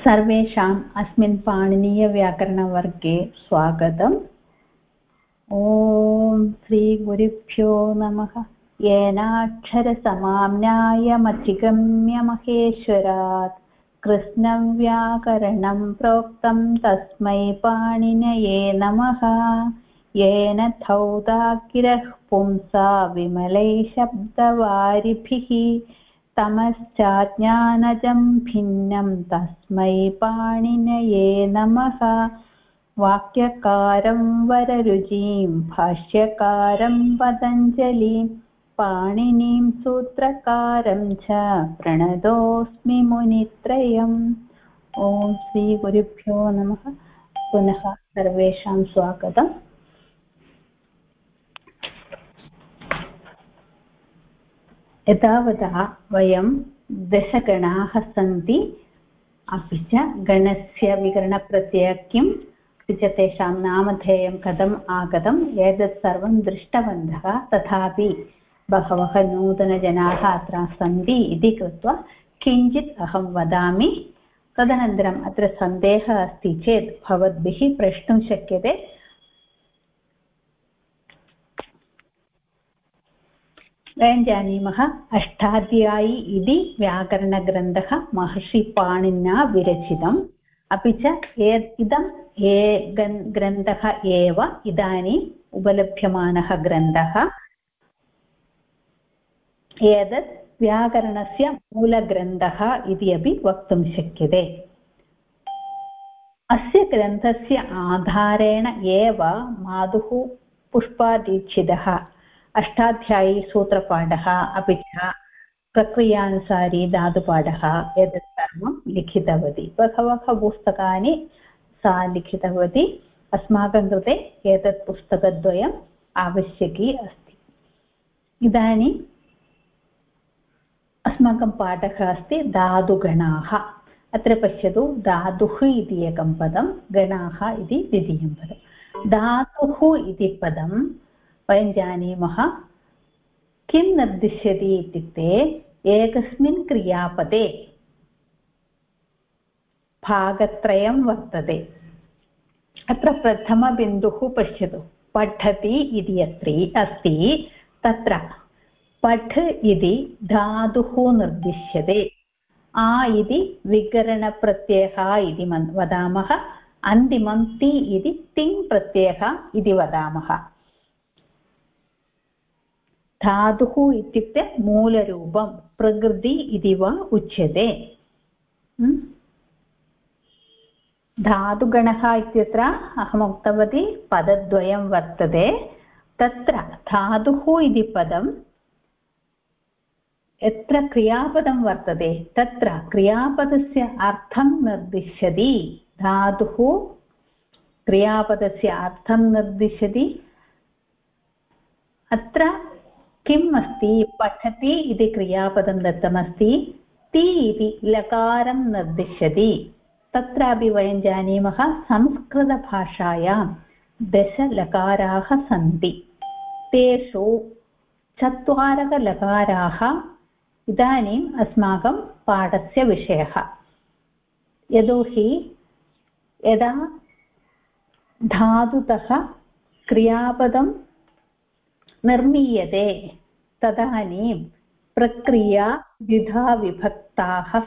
सर्वेषाम् अस्मिन् पाणिनीयव्याकरणवर्गे स्वागतम्। ॐ श्रीगुरुभ्यो नमः। येनाक्षरसमाम्नायमधिगम्य महेश्वरात् कृष्णं व्याकरणं प्रोक्तं तस्मै पाणिनये नमः। येन धौतागिरः पुंसा विमलै शब्दवारिभिः। तमश्चाज्ञानजं भिन्नं तस्मै पाणिनये नमः। वाक्यकारं वररुचिं, भाष्यकारं पतञ्जलिं, पाणिनिं सूत्रकारं च प्रणतोऽस्मि मुनित्रयम्। ॐ श्रीगुरुभ्यो नमः। पुनः सर्वेषां स्वागतम्। एतावता वयं दशगणाः सन्ति। अपि च गणस्य विकरणप्रत्ययः किम् अपि च तेषां नामधेयं कथम् आगतम्? एतत् सर्वं दृष्टवन्तः। तथापि बहवः नूतनजनाः अत्र सन्ति इति कृत्वा किञ्चित् अहं वदामि। तदनन्तरम् अत्र सन्देहः अस्ति चेत् भवद्भिः प्रष्टुं शक्यते। वयं जानीमः अष्टाध्यायी इति व्याकरणग्रन्थः महर्षिपाणिनिना विरचितम्। अपि च इदम् ए ग्रन्थः एव इदानीम् उपलभ्यमानः ग्रन्थः। एतत् व्याकरणस्य मूलग्रन्थः इति अपि वक्तुं शक्यते। अस्य ग्रन्थस्य आधारेण एव मातुः पुष्पादीक्षितः अष्टाध्यायी सूत्रपाठः अपि च प्रक्रियानुसारी धातुपाठः एतत् सर्वं लिखितवती। बहवः पुस्तकानि सा लिखितवती। अस्माकं कृते एतत् पुस्तकद्वयम् आवश्यकी अस्ति। इदानीम् अस्माकं पाठः अस्ति धातुगणाः। अत्र पश्यतु धातुः इति एकं पदं, गणाः इति द्वितीयं पदं। धातुः इति पदं वयं जानीमः किं निर्दिश्यति इत्युक्ते एकस्मिन् क्रियापदे भागत्रयं वर्तते। अत्र प्रथमबिन्दुः पश्यतु। पठति इति अस्ति अस्ति, तत्र पठ इति धातुः निर्दिश्यते। आ इति विकरणप्रत्ययः इति वदामः। अन्तिमं ति इति तिङ् प्रत्ययः इति वदामः। धातुः इत्युक्ते मूलरूपं प्रकृति इति वा उच्यते धातुगणः इत्यत्र अहम् उक्तवती पदद्वयं वर्तते तत्र धातुः इति पदं यत्र क्रियापदं वर्तते तत्र क्रियापदस्य अर्थं निर्दिश्यति धातुः क्रियापदस्य अर्थं निर्दिश्यति अत्र किम् अस्ति? पठति इति क्रियापदं दत्तमस्ति। ति इति लकारं निर्दिश्यति। तत्रापि वयं जानीमः संस्कृतभाषायां दशलकाराः सन्ति। तेषु चत्वारः इदानीम् अस्माकं पाठस्य विषयः। यतोहि यदा धातुतः क्रियापदं निर्मीयते। तदानीं प्रक्रिया द्विधा विभक्ताः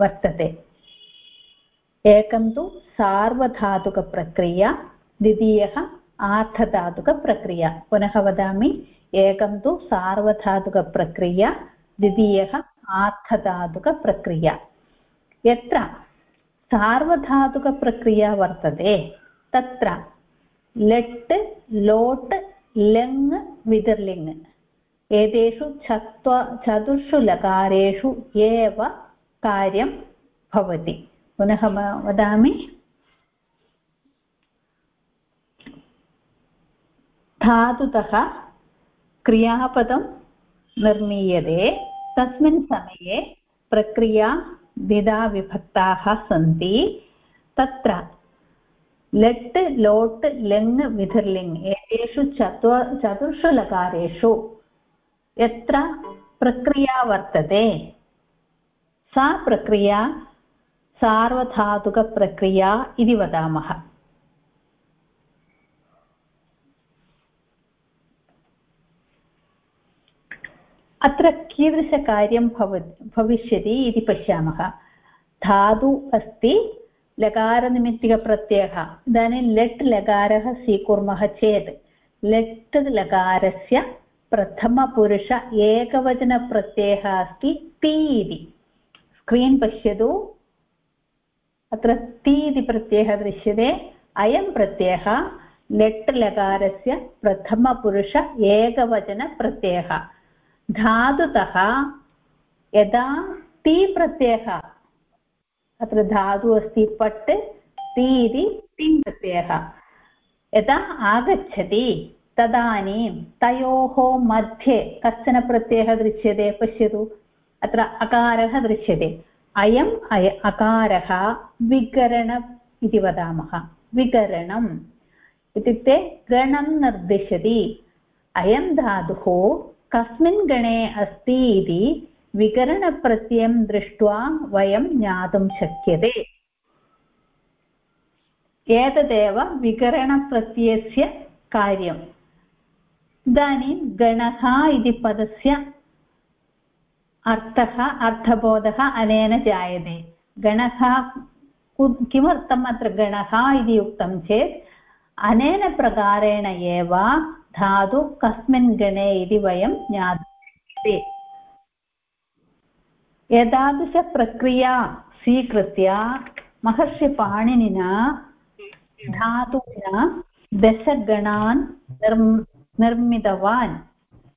वर्तते। एकं तु सार्वधातुकप्रक्रिया, द्वितीयः आर्थधातुकप्रक्रिया। पुनः वदामि, एकं तु सार्वधातुकप्रक्रिया, द्वितीयः आर्थधातुकप्रक्रिया। यत्र सार्वधातुकप्रक्रिया वर्तते, तत्र लट्, लोट् लङ् विदर्लिङ् एतेषु चत्वा चतुर्षु लकारेषु एव कार्यं भवति पुनः वदामि धातुतः क्रियापदं निर्मीयते तस्मिन् समये प्रक्रिया द्विधा विभक्ताः सन्ति तत्र लट् लोट् लङ् विधिर्लिङ् एतेषु चत्वा चतुर्षु लकारेषु यत्र प्रक्रिया वर्तते सा प्रक्रिया सार्वधातुकप्रक्रिया इति वदामः अत्र कीदृशकार्यं भव भविष्यति इति पश्यामः धातु अस्ति लकारनिमित्तिकप्रत्ययः। इदानीं लेट् लकारः स्वीकुर्मः चेत् लेट् लकारस्य प्रथमपुरुष एकवचनप्रत्ययः अस्ति ति इति। स्क्रीन् पश्यतु। अत्र ति इति प्रत्ययः दृश्यते। अयं प्रत्ययः लेट् लकारस्य प्रथमपुरुष एकवचनप्रत्ययः। धातुतः यदा ति प्रत्ययः अत्र धातु अस्ति पट् ति इति तिङ् प्रत्ययः यदा आगच्छति, तदानीं तयोः मध्ये कश्चन प्रत्ययः दृश्यते? पश्यतु। अत्र अकारः दृश्यते। अयम् अय अकारः विकरण इति वदामः। विकरणम्। इत्युक्ते गणं निर्दिशति। अयं धातुः कस्मिन् गणे अस्ति इति विकरणप्रत्ययं दृष्ट्वा वयं ज्ञातुं शक्यते. एतदेव विकरणप्रत्ययस्य कार्यम्. इदानीं गणः इति पदस्य अर्थः, अर्थबोधः अनेन जायते. गणः किमर्थम् अत्र गणः इति उक्तं चेत्, अनेन प्रकारेण एव धातु कस्मिन् गणे इति वयं ज्ञातुं शक्यते. एतादृशप्रक्रिया स्वीकृत्य महर्षिपाणिनिना धातूना दशगणान् निर् निर्मितवान्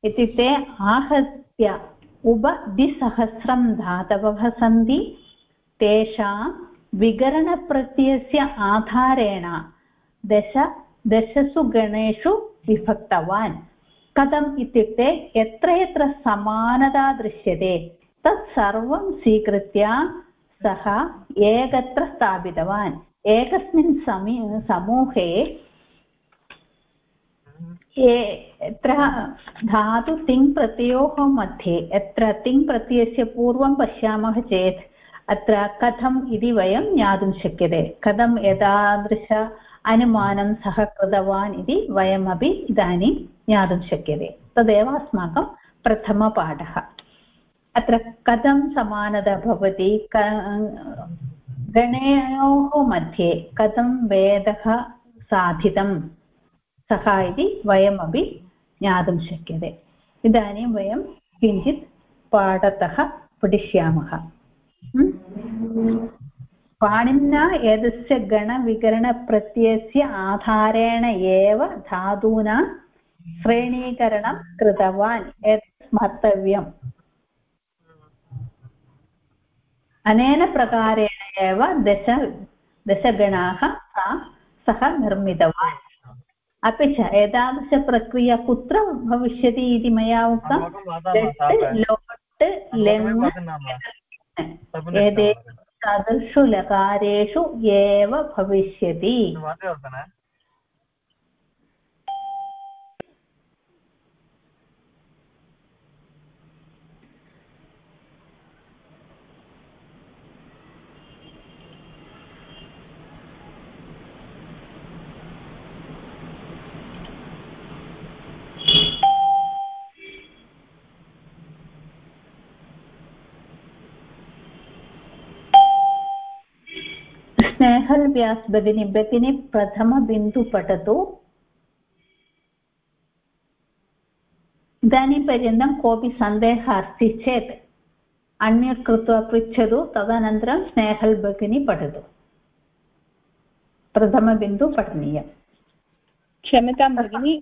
इत्युक्ते आहत्य उपद्विसहस्रं धातवः सन्ति। तेषां विकरणप्रत्ययस्य आधारेण दश, दशसु गणेषु विभक्तवान्। कथम् इत्युक्ते, यत्र यत्र समानता दृश्यते। तत् सर्वं स्वीकृत्य सः एकत्र स्थापितवान्। एकस्मिन् समि, समूहे यत्र धातु तिङ् मध्ये, यत्र तिङ् प्रत्ययस्य पूर्वं पश्यामः चेत्, अत्र कथम् इति वयं ज्ञातुं शक्यते। कथम् एतादृश अनुमानं सः कृतवान् इति वयमपि इदानीं ज्ञातुं शक्यते। तदेव अस्माकं प्रथमपाठः। अत्र कथं समानता भवति? गणयोः मध्ये कथं भेदः साधितं? सः इति वयमपि ज्ञातुं शक्यते. इदानीं वयं किञ्चित् पाठतः पठिष्यामः. पाणिना एतस्य गणविकरणप्रत्ययस्य आधारेण एव धातूना श्रेणीकरणं कृतवान्. एतत् स्मर्तव्यम्. अनेन प्रकारेण एव दश दशगणाः सा सः निर्मितवान्। अपि च एतादृशप्रक्रिया कुत्र भविष्यति इति मया उक्तं? लोट् लेङ् एते तादृशु लकारेषु एव भविष्यति। स्नेहल् व्यास् भगिनी भगिनी प्रथमबिन्दु पठतु। इदानीं पर्यन्तं कोऽपि सन्देहः अस्ति चेत् अन्यत् कृत्वा पृच्छतु तदनन्तरं स्नेहल् भगिनी पठतु। प्रथमबिन्दु पठनीयम् क्षम्यतां भगिनि।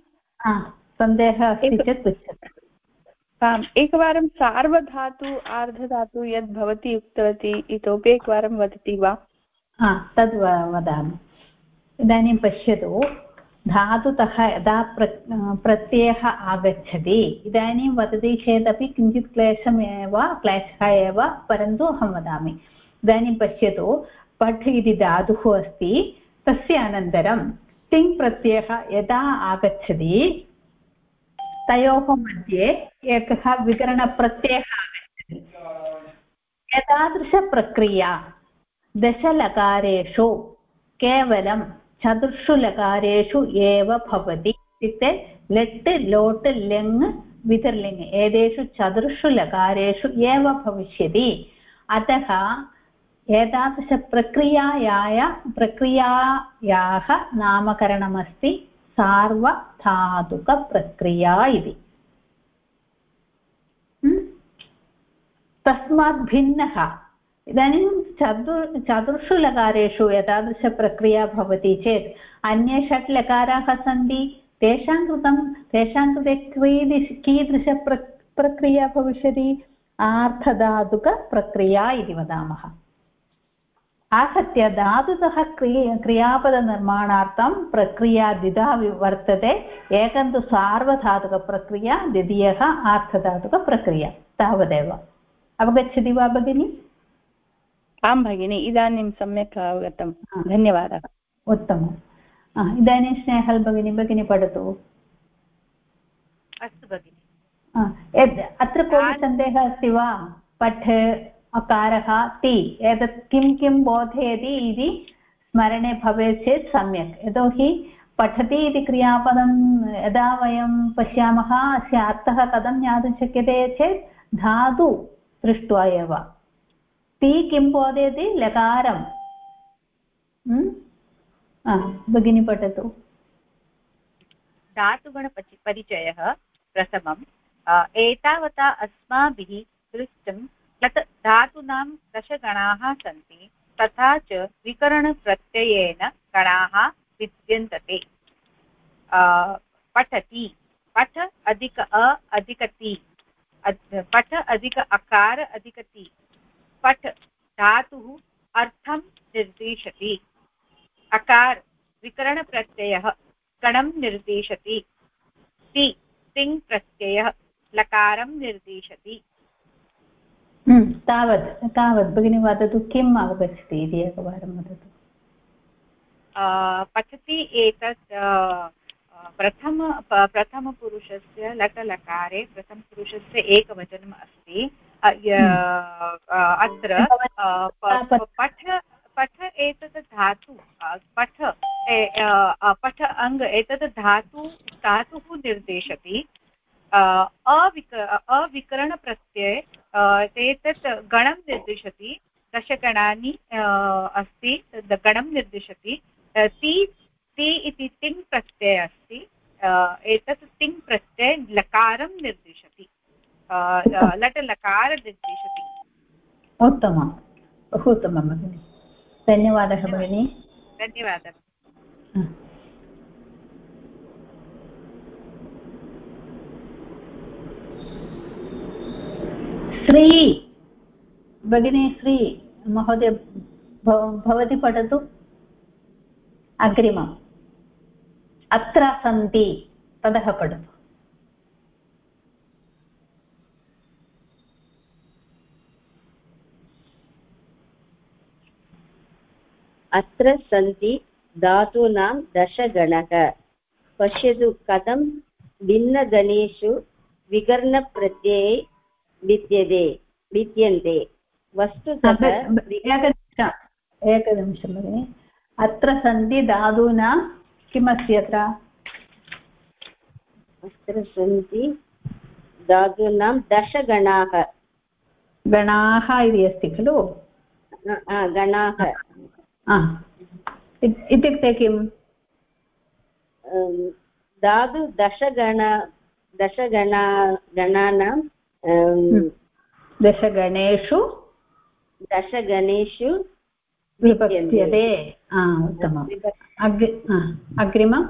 सन्देहः अस्ति चेत् पृच्छतु। आम् एकवारं सार्वधातु आर्धधातु यद् भवती उक्तवती इतोपि एकवारं वदति वा? हा, तद् वदामि। इदानीं पश्यतु, धातुतः यदा प्र, प्रत्ययः आगच्छति, इदानीं वदति चेदपि किञ्चित् क्लेशमेव, क्लेशः एव, परन्तु अहं वदामि। इदानीं पश्यतु, पठ् इति धातुः अस्ति, तस्य अनन्तरं तिङ् प्रत्ययः यदा आगच्छति, तयोः मध्ये एकः विकरणप्रत्ययः आगच्छति। एतादृशप्रक्रिया दशलकारेषु केवलं चतुर्षु लकारेषु एव भवति इत्युक्ते लट्, लोट्, लिङ्, वितर्लिङ् एतेषु चतुर्षु लकारेषु एव भविष्यति। अतः एतादृशप्रक्रियायाय प्रक्रियायाः नामकरणमस्ति सार्वधातुकप्रक्रिया इति। तस्मात् भिन्नः। इदानीं चतुर् चतुर्षु लकारेषु एतादृशप्रक्रिया भवति चेत् अन्ये षट् लकाराः सन्ति, तेषां कृतं, तेषां कृते कीदृश कीदृशप्र प्रक्रिया भविष्यति? आर्थधातुकप्रक्रिया इति वदामः। आहत्य धातुतः क्रिय, क्रियापदनिर्माणार्थं प्रक्रिया द्विधा वर्तते। एकं तु सार्वधातुकप्रक्रिया, द्वितीयः आर्थधातुकप्रक्रिया तावदेव। अवगच्छति वा भगिनि? आं भगिनि इदानीं सम्यक् अवगतं। धन्यवादः। उत्तमम्। इदानीं स्नेहल् भगिनी भगिनी पठतु। अस्तु भगिनि। अत्र कोऽपि सन्देहः अस्ति वा? पठ अकारः ति एतत् किं किं बोधयति इति स्मरणे भवेत् चेत् सम्यक्। यतोहि पठति इति क्रियापदं यदा वयं पश्यामः अस्य अर्थः कथं ज्ञातुं शक्यते चेत् धातु दृष्ट्वा एव। ति किं बोधयति लकारं भगिनी पठतु धातुगणपरि परिचयः प्रथमम् एतावता अस्माभिः दृष्टं यत् धातूनां दशगणाः सन्ति तथा च विकरणप्रत्ययेन गणाः विद्यन्तते पठति पठ अधिक अ अधिकति पठ अधिक अकार अधिकति पठ धातुः अर्थं निर्दिशति। अकार विकरणप्रत्ययः गणं निर्दिशति। ति तिङ् प्रत्ययः लकारं निर्दिशति। हम्म, तावत् तावत्। भगिनी वदतु किम् अवगच्छति इति एकवारं वदतु। पठति एतत् प्रथम प्रथमपुरुषस्य लटलकारे प्रथमपुरुषस्य एकवचनम् अस्ति। अत्र पठ। पठ एतत् धातु पठ पठ अङ्ग एतत् धातु धातुः निर्देशति। अविक अविकरणप्रत्यये एतत् गणं निर्दिशति दशगणानि अस्ति गणं निर्दिशति। ति ति इति तिङ् प्रत्ययः अस्ति। एतत् तिङ् प्रत्यय लकारं निर्दिशति। लट् लकार निर्दिशति उत्तमं बहु उत्तमं भगिनि धन्यवादः भगिनि धन्यवादः श्री भगिनी श्री महोदय भवती पठतु अग्रिमम् अत्र सन्ति ततः पठतु अत्र सन्ति धातूनां दशगणः पश्यतु कथं भिन्नगणेषु विकर्णप्रत्यये विद्यते विद्यन्ते वस्तुतः एकनिमिषं भगिनि। अत्र सन्ति धातूनां किमस्ति अत्र? अत्र सन्ति धातूनां दशगणाः। गणाः इति अस्ति खलु? गणाः। इत्युक्ते किम् धातु दशगण दशगणा गणानां। दशगणेषु दशगणेषु विभक्त्यते उत्तमम्. अग्रि अग्रिमं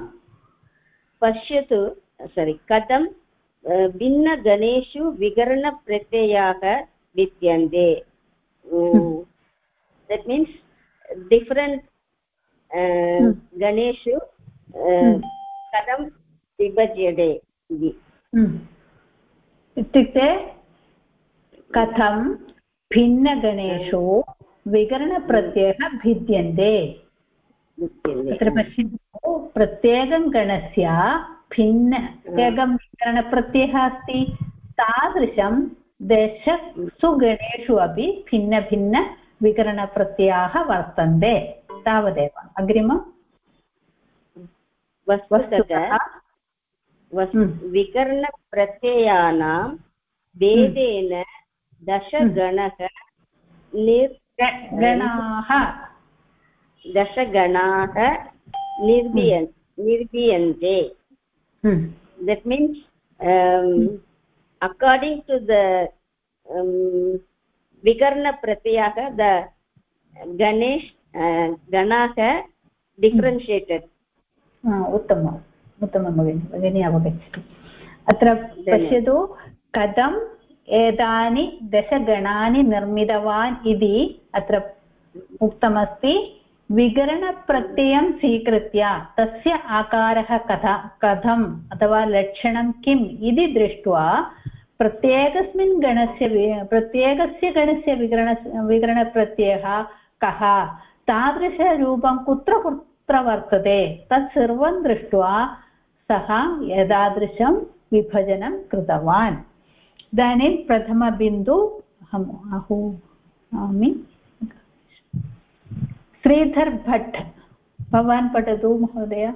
पश्यतु सोरि कथं भिन्नगणेषु विकरणप्रत्ययाः विद्यन्ते? दट् मीन्स् डिफ्रेण्ट् गणेषु कथं विभज्यते इति इत्युक्ते कथं भिन्नगणेषु विकरणप्रत्ययः भिद्यन्ते तत्र पश्यन्तु प्रत्येकं गणस्य भिन्न एकं विकरणप्रत्ययः अस्ति तादृशं दशसु गणेषु अपि भिन्नभिन्न विकरणप्रत्ययाः वर्तन्ते। तावदेव। अग्रिमम् वस्तुतः हम्म। विकरणप्रत्ययानां भेदेन दशगणः निर् गणाः। दशगणाः निर्मीयन् निर्मीयन्ते हम्म। that means um, according um, pratyaya the ganesh uh, ganaha differentiated उत्तमम् उत्तमं भगिनि भगिनी अवगच्छति अत्र पश्यतु कथम् एतानि दशगणानि निर्मितवान् इति अत्र उक्तमस्ति विकरणप्रत्ययं स्वीकृत्य तस्य आकारः कथा कथम् अथवा लक्षणं किम् इति दृष्ट्वा प्रत्येकस्मिन् गणस्य प्रत्येकस्य गणस्य विकरण विकरणप्रत्ययः कः? तादृशरूपं कुत्र कुत्र वर्तते? तत् सर्वं दृष्ट्वा सः एतादृशं विभजनं कृतवान्। इदानीं प्रथमबिन्दु अहम् आहूमि श्रीधर् भट्, भवान् पठतु महोदय।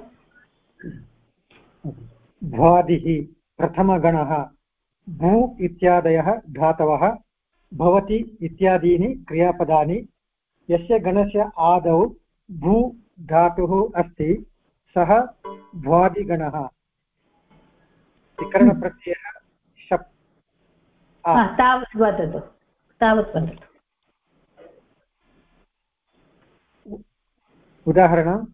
भ्वादिः प्रथमगणः भू इत्यादयः धातवः भवति इत्यादीनि क्रियापदानि यस्य गणस्य आदौ भू धातुः अस्ति सः भ्वादिगणः। विकरणप्रत्ययः शप् तावत् वदतु तावत् वदतु। उदाहरणं।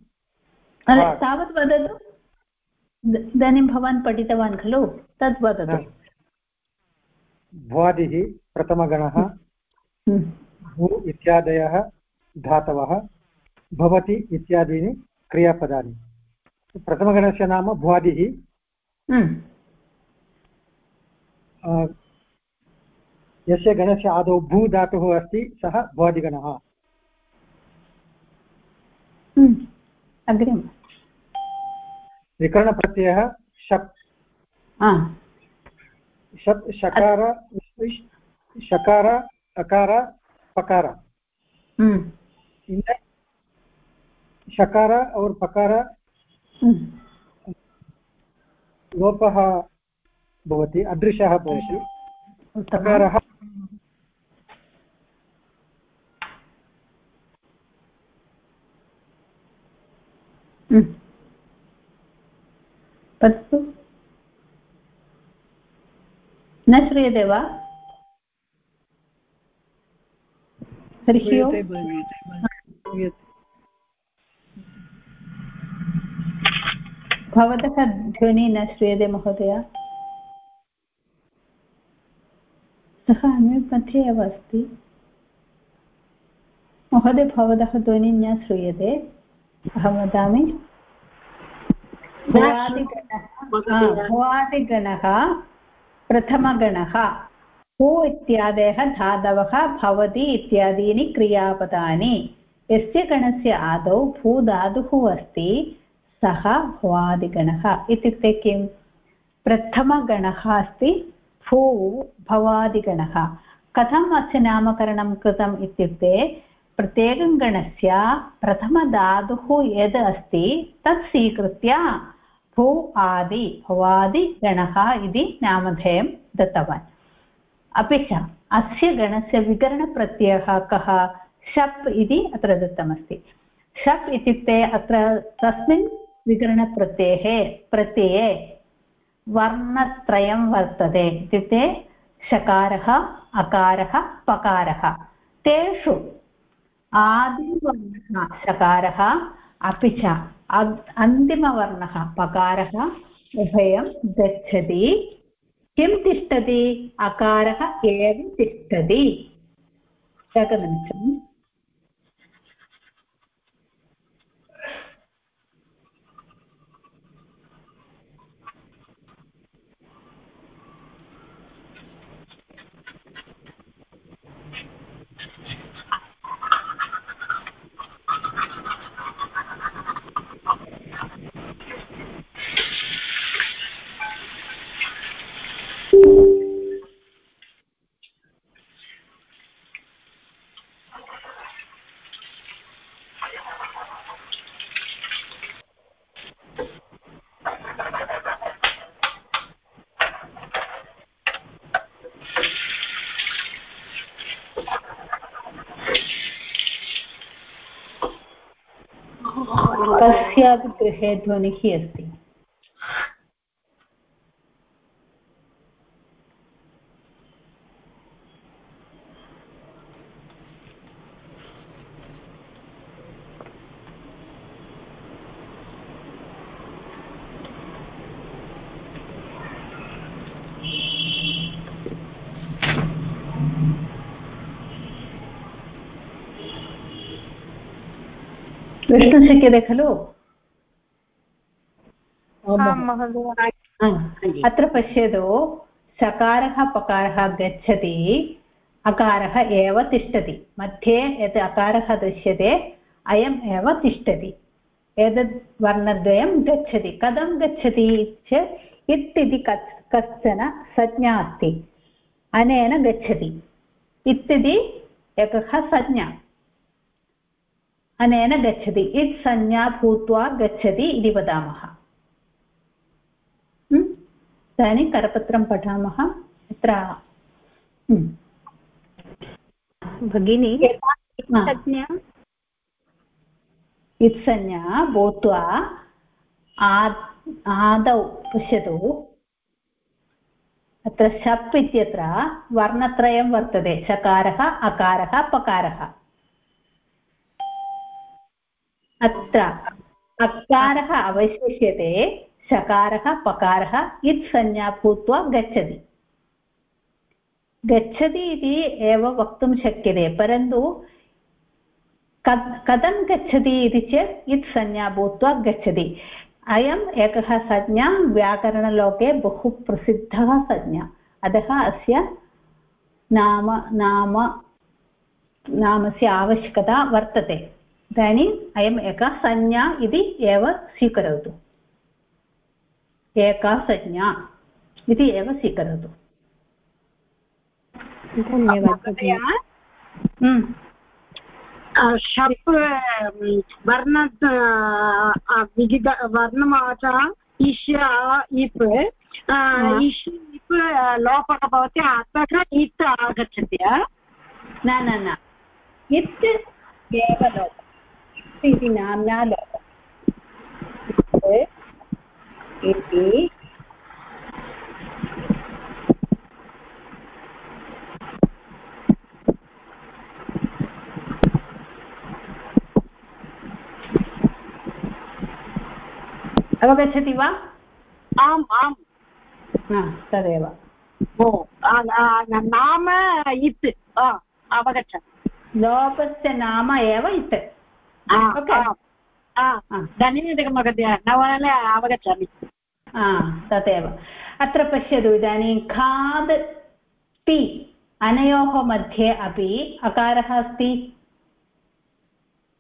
तावत् वदतु। इदानीं भवान् पठितवान् खलु तद् वदतु। भ्वादिः प्रथमगणः हम्म। भू इत्यादयः धातवः भवति इत्यादीनि क्रियापदानि। प्रथमगणस्य नाम भ्वादिः। हम्म। यस्य गणस्य आदौ भू धातुः अस्ति सः भ्वादिगणः। अग्रिम विकरणप्रत्ययः शप् शकार शकार अकार पकार। हम्म। शकार और पकार हम्म। लोपः भवति अदृशः भवति। वदतु न श्रूयते वा? हरिः ओम्। भवतः ध्वनिः न श्रूयते महोदय। सः अन्यत् मध्ये एव अस्ति। महोदय भवतः ध्वनिः न श्रूयते। अहं वदामि। भुवादिगणः। प्रथमगणः भू इत्यादयः धातवः भवति इत्यादीनि क्रियापदानि। यस्य गणस्य आदौ भूधातुः अस्ति, सः भवादिगणः। इत्युक्ते किं प्रथमगणः अस्ति, भू भवादिगणः। कथम् अस्य नामकरणं कृतम् इत्युक्ते, प्रत्येकं गणस्य प्रथमधातुः यद् अस्ति, तत् स्वीकृत्य भू आदि भवादिगणः इति नामधेयं दत्तवान्। अपि च, अस्य गणस्य विकरणप्रत्ययः कः? शप् इति अत्र दत्तमस्ति। शप् इत्युक्ते अत्र तस्मिन् विकरणप्रत्यये, प्रत्यये वर्णत्रयं वर्तते। इत्युक्ते शकारः, अकारः, पकारः। तेषु आदिवर्णः, शकारः अपि च अन्तिमवर्णः पकारः उभयं गच्छति। किं तिष्ठति? अकारः एव तिष्ठति। एकनिमिषम् कस्यापि गृहे ध्वनिः अस्ति। द्रष्टुं शक्यते खलु अत्र पश्यतु सकारः पकारः गच्छति अकारः एव तिष्ठति। मध्ये यत् अकारः दृश्यते अयम् एव तिष्ठति। एतद् वर्णद्वयं गच्छति। कथं गच्छति चेत् इत् इति कश्चन संज्ञा अस्ति। अनेन गच्छति। इत् इति एकः संज्ञा। अनेन गच्छति। इत् संज्ञा भूत्वा गच्छति इति वदामः। इदानीं करपत्रं पठामः। अत्र भगिनी इत्संज्ञा? भूत्वा आदौ पश्यतु। अत्र शप् इत्यत्र वर्णत्रयं वर्तते। चकारः अकारः पकारः। अत्र अकारः अवशिष्यते। शकारः पकारः इत् संज्ञा भूत्वा गच्छति। गच्छति इति एव वक्तुं शक्यते, परन्तु कथं गच्छति इति चेत् इत् संज्ञा भूत्वा गच्छति। अयम् एकः संज्ञा, व्याकरणलोके बहु प्रसिद्धः संज्ञा। अतः अस्य नाम नाम, नामस्य आवश्यकता वर्तते। इदानीम् अयम् एका संज्ञा इति एव स्वीकरोतु। एका संज्ञा इति एव स्वीकरोतु। शप् वर्ण वर्णमाचा इष् इप् इष् इप् लोपः भवति अतः इत् आगच्छति न न न। इत् एव लोपः। इति नाम्ना लोपः। इति अवगच्छति वा? आम् आम्। तदेव। ओ नाम इत्। अवगच्छ लोपस्य नाम एव इत्। धन्यवादः महोदय नववादने अवगच्छामि तदेव अत्र पश्यतु इदानीं खाद् ति अनयोः मध्ये अपि अकारः अस्ति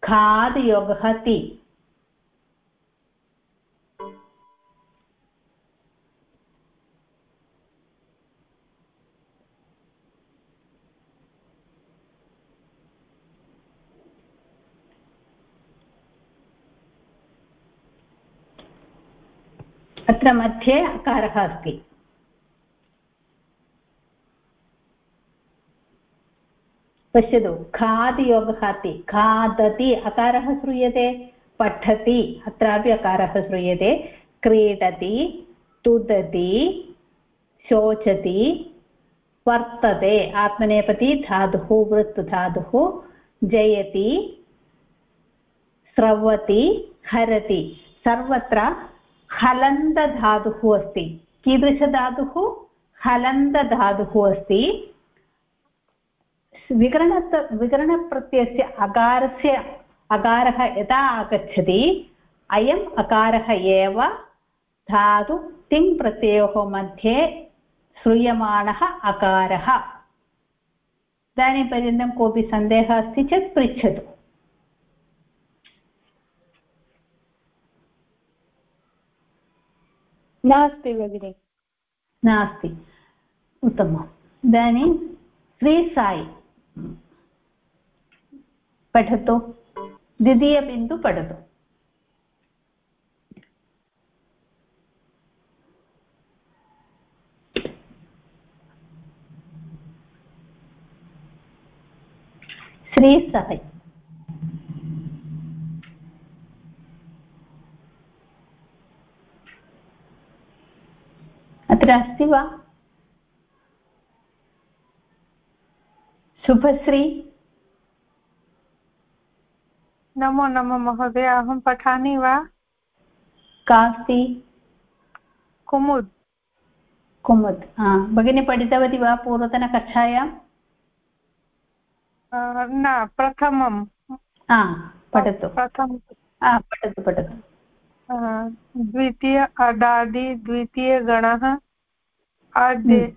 खाद् योगः ति अत्र मध्ये अकारः अस्ति। पश्यतु, खादियोगः अस्ति। खादति अकारः श्रूयते, पठति अत्रापि अकारः श्रूयते। क्रीडति, तुदति, शोचति, वर्तते। आत्मनेपदी धातुः वृत् धातुः जयति, स्रवति, हरति। सर्वत्र हलन्तधातुः अस्ति। कीदृशधातुः? हलन्तधातुः अस्ति। विकरण विकरणप्रत्ययस्य अकारस्य अकारः यदा आगच्छति, अयम् अकारः एव धातु तिङ् प्रत्ययोः मध्ये श्रूयमाणः अकारः। इदानीं पर्यन्तं कोऽपि सन्देहः अस्ति चेत् पृच्छतु। नास्ति भगिनि। नास्ति। उत्तमम् इदानीं श्रीसाई पठतु। द्वितीयबिन्दु पठतु। श्रीसाई अत्र अस्ति वा? शुभश्री? नमो नमः महोदय अहं पठामि वा? का अस्ति कुमुद् कुमुद् भगिनी पठितवती वा पूर्वतनकक्षायां? न प्रथमं पठतु। प्रथम पठतु पठतु। द्वितीय अदादि द्वितीयगणः अद् हम्म।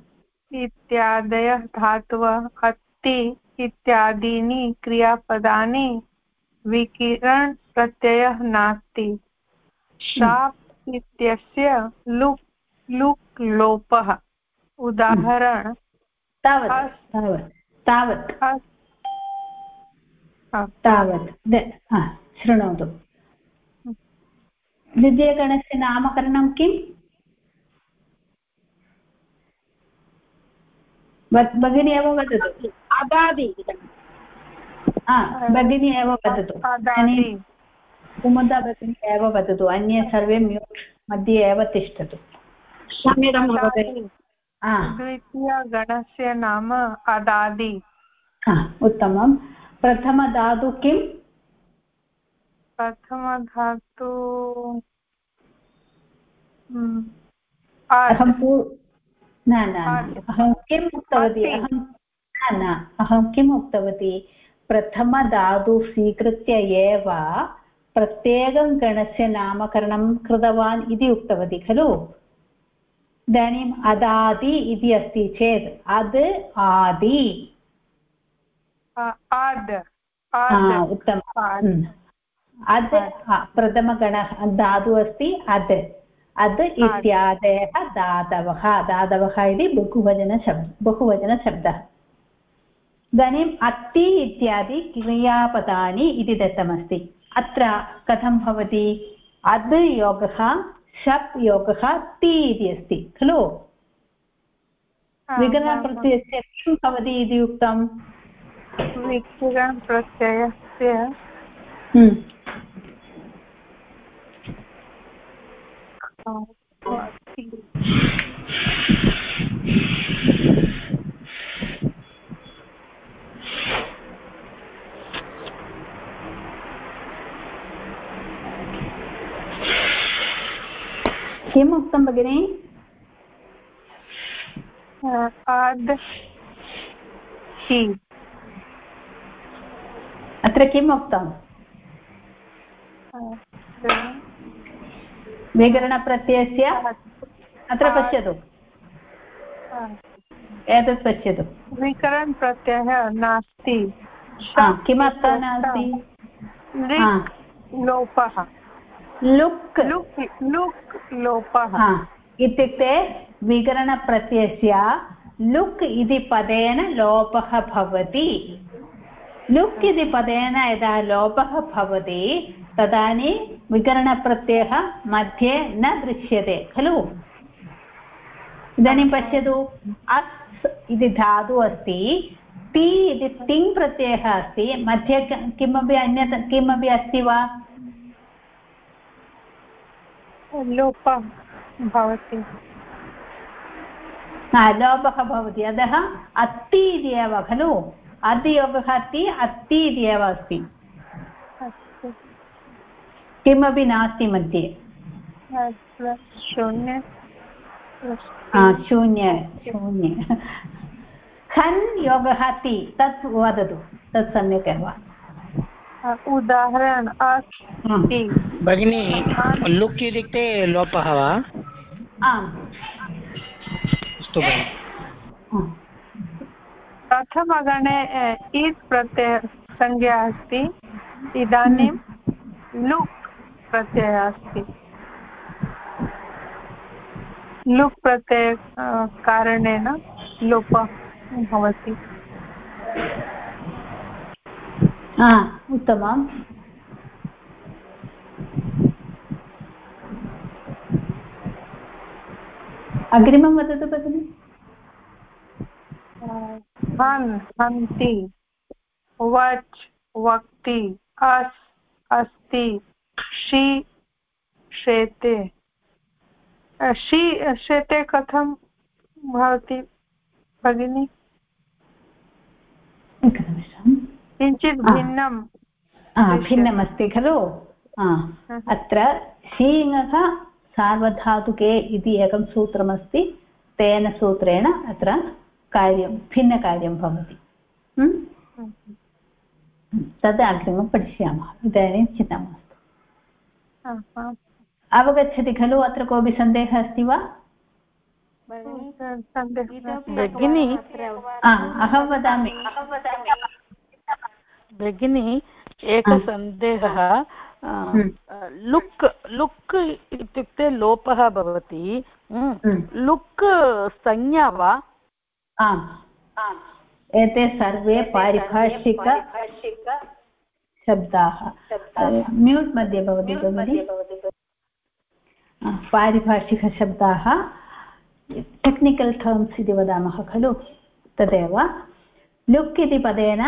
इत्यादयः धातवः अति इत्यादीनि क्रियापदानि विकिरणप्रत्ययः नास्ति। शाप् इत्यस्य लुक् लुक् लोपः। उदाहरण। तावत् तावत् तावत्। शृणोतु। द्वितीयगणस्य नामकरणं किम्? भगिनी एव वदतु। अदादि भगिनी एव वदतु। कुमुदा भगिनी एव वदतु। अन्ये सर्वे म्यूट् मध्ये एव तिष्ठतु। क्षम्यतां महोदय द्वितीयगणस्य नाम अदादि। उत्तमं प्रथमधातु किम्? प्रथमधातु हम्म, अहं न न अहं किम् उक्तवती? अहं न न अहं किम् उक्तवती? प्रथमधातु स्वीकृत्य एव प्रत्येकं गणस्य नामकरणं कृतवान् इति उक्तवती खलु? इदानीम् अदादि इति अस्ति चेत् अद् आदि। उत्तमम्। अद् प्रथमगणः धातुः अस्ति अद्। अद् इत्यादयः धातवः धातवः इति बहुवचनशब्द बहुवचनशब्दः। इदानीम् अत्ति इत्यादि क्रियापदानि इति दत्तमस्ति। अत्र कथं भवति? अद् योगः शप् योगः ति इति अस्ति खलु? विगरणप्रत्ययस्य किं भवति इति उक्तम्? विगरणप्रत्ययस्य हम्म। किम् उक्तं भगिनि अत्र किम् उक्तम्? विकरणप्रत्ययस्य अत्र पश्यतु। एतत् पश्यतु। विकरणप्रत्ययः नास्ति। किमर्थं नास्ति? लोपः। लुक्। लुक् लुक् लोपः। इत्युक्ते विकरणप्रत्ययस्य लुक् इति पदेन लोपः भवति। लुक् इति पदेन यदा लोपः भवति तदानीं विकरणप्रत्ययः मध्ये न दृश्यते खलु? इदानीं पश्यतु। अस् इति धातुः अस्ति ति इति तिङ् प्रत्ययः अस्ति मध्ये किमपि अन्यत् किमपि अस्ति वा? लोपः भवति। लोपः भवति। अतः अस्ति इति एव खलु? अतियोगः अस्ति अस्ति इति एव अस्ति। किमपि नास्ति मध्ये। शून्य। शून्य शून्य। खन् योगः ति तत् वदतु तत् सम्यक् एव। उदाहरण भगिनी लुक् इत्युक्ते लोपः वा? आम्। अस्तु प्रथमगणे इत् प्रत्यय संज्ञा अस्ति। इदानीं लुक्। प्रत्ययः अस्ति। लुक् प्रत्यय कारणेन लोपः भवति। उत्तमम्। अग्रिमं वदतु भगिनि। हन् हन्ति वच् वक्ति अस् अस्ति। क्षि क्षेते शी शेते कथं भवति भगिनि? किञ्चित् भिन्नं। भिन्नमस्ति खलु? अत्र शीङः सार्वधातुके इति एकं सूत्रमस्ति। तेन सूत्रेण अत्र कार्यं भिन्नकार्यं भवति। तद् अग्रिमं पठिष्यामः। इदानीं चिन्ता अवगच्छति खलु? अत्र कोऽपि सन्देहः अस्ति वा? भगिनी अहं वदामि। भगिनी एकसन्देहः हम्म। लुक् लुक् इत्युक्ते लोपः भवति। हम्म। हम्म। लुक् संज्ञा वा? आम्। एते सर्वे पारिभाषिक शब्दाः। म्यूट् मध्ये भवति भगिनि पारिभाषिकशब्दाः। टेक्निकल् टर्म्स् इति वदामः खलु। तदेव। लुक् इति पदेन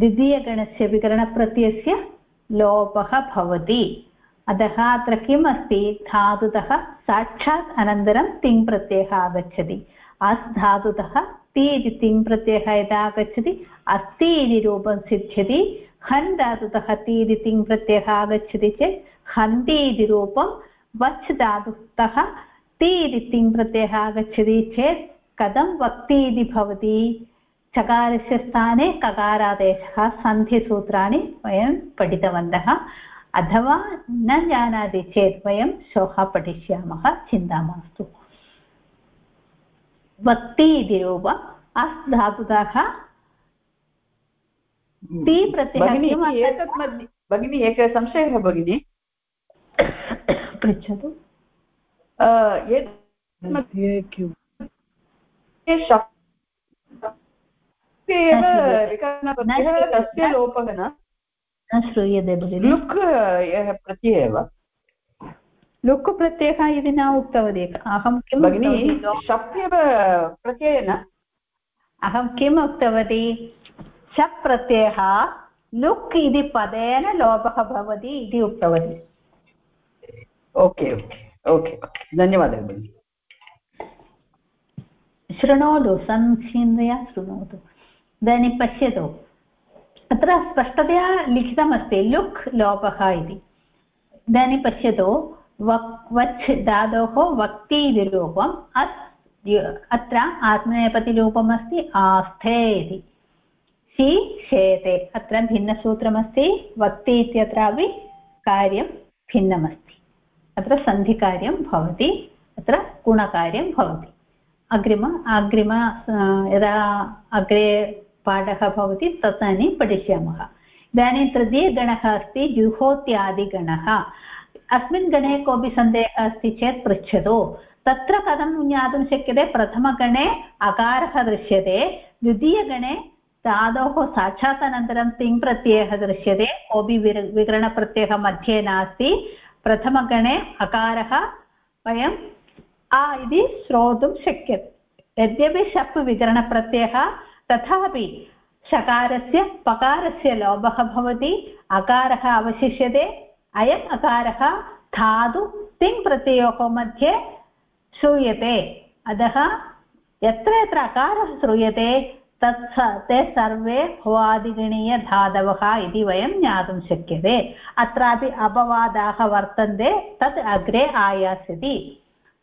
द्वितीयगणस्य विकरणप्रत्ययस्य लोपः भवति। अतः अत्र किम् अस्ति? धातुतः साक्षात् अनन्तरं तिङ् प्रत्ययः आगच्छति। अस् धातुतः ति इति तिङ् प्रत्ययः यदा आगच्छति अस्ति इति रूपं सिद्ध्यति। हन् धातुतः ति इति तिङ् प्रत्ययः आगच्छति चेत् हन्ति इति रूपं वच् धातुतः ति इति तिङ् प्रत्ययः आगच्छति चेत् कथं वक्ति इति भवति? चकारस्य स्थाने ककारादेशः सन्धिसूत्राणि वयं पठितवन्तः। अथवा न जानाति चेत् वयं श्वः पठिष्यामः, चिन्ता मास्तु। वक्ति इति रूप अस् धातुतः ति प्रत्ययः भगिनी एकः संशयः भगिनि। पृच्छतु। तस्य लोपः न न श्रूयते। भगिनि। लुक् प्रत्ययः एव। लुक् प्रत्ययः इति न उक्तवती। अहं किं भगिनि शप् एव प्रत्ययः न अहं किम् उक्तवती? शप् प्रत्ययः लुक् इति पदेन लोपः भवति इति उक्तवती। ओके ओके ओके धन्यवादः भगिनि। शृणोतु समीचीनतया शृणोतु। इदानीं पश्यतु। अत्र स्पष्टतया लिखितमस्ति लुक् लोपः इति। इदानीं पश्यतु वक् वच् धातोः वक्ति इति रूपम् अत्र आत्मनेपतिरूपम् अस्ति आस्थे इति। शी शेते अत्र भिन्नसूत्रमस्ति। वक्ति इत्यत्रापि कार्यं भिन्नमस्ति। अत्र सन्धिकार्यं भवति। अत्र गुणकार्यं भवति। अग्रिम अग्रिम यदा अग्रे पाठः भवति, तदानीं पठिष्यामः। इदानीं तृतीयगणः अस्ति, जुहोत्यादिगणः। अस्मिन् गणे कोऽपि सन्देहः अस्ति चेत् पृच्छतु। तत्र कथं ज्ञातुं शक्यते। प्रथमगणे अकारः दृश्यते। द्वितीयगणे धातोः साक्षात् अनन्तरं तिङ् प्रत्ययः दृश्यते। कोऽपि विर, विकरणप्रत्ययः मध्ये नास्ति। प्रथमगणे अकारः वयम् आ इति श्रोतुं शक्यते। यद्यपि शप् विकरणप्रत्ययः, तथापि शकारस्य पकारस्य लोभः भवति। अकारः अवशिष्यते। अयम् अकारः धातु तिङ् मध्ये श्रूयते। अतः यत्र यत्र अकारः श्रूयते तत् ते सर्वे भवादिगणीयधातवः इति वयं ज्ञातुं शक्यते। अत्रापि अपवादाः वर्तन्ते, तत् अग्रे आयास्यति।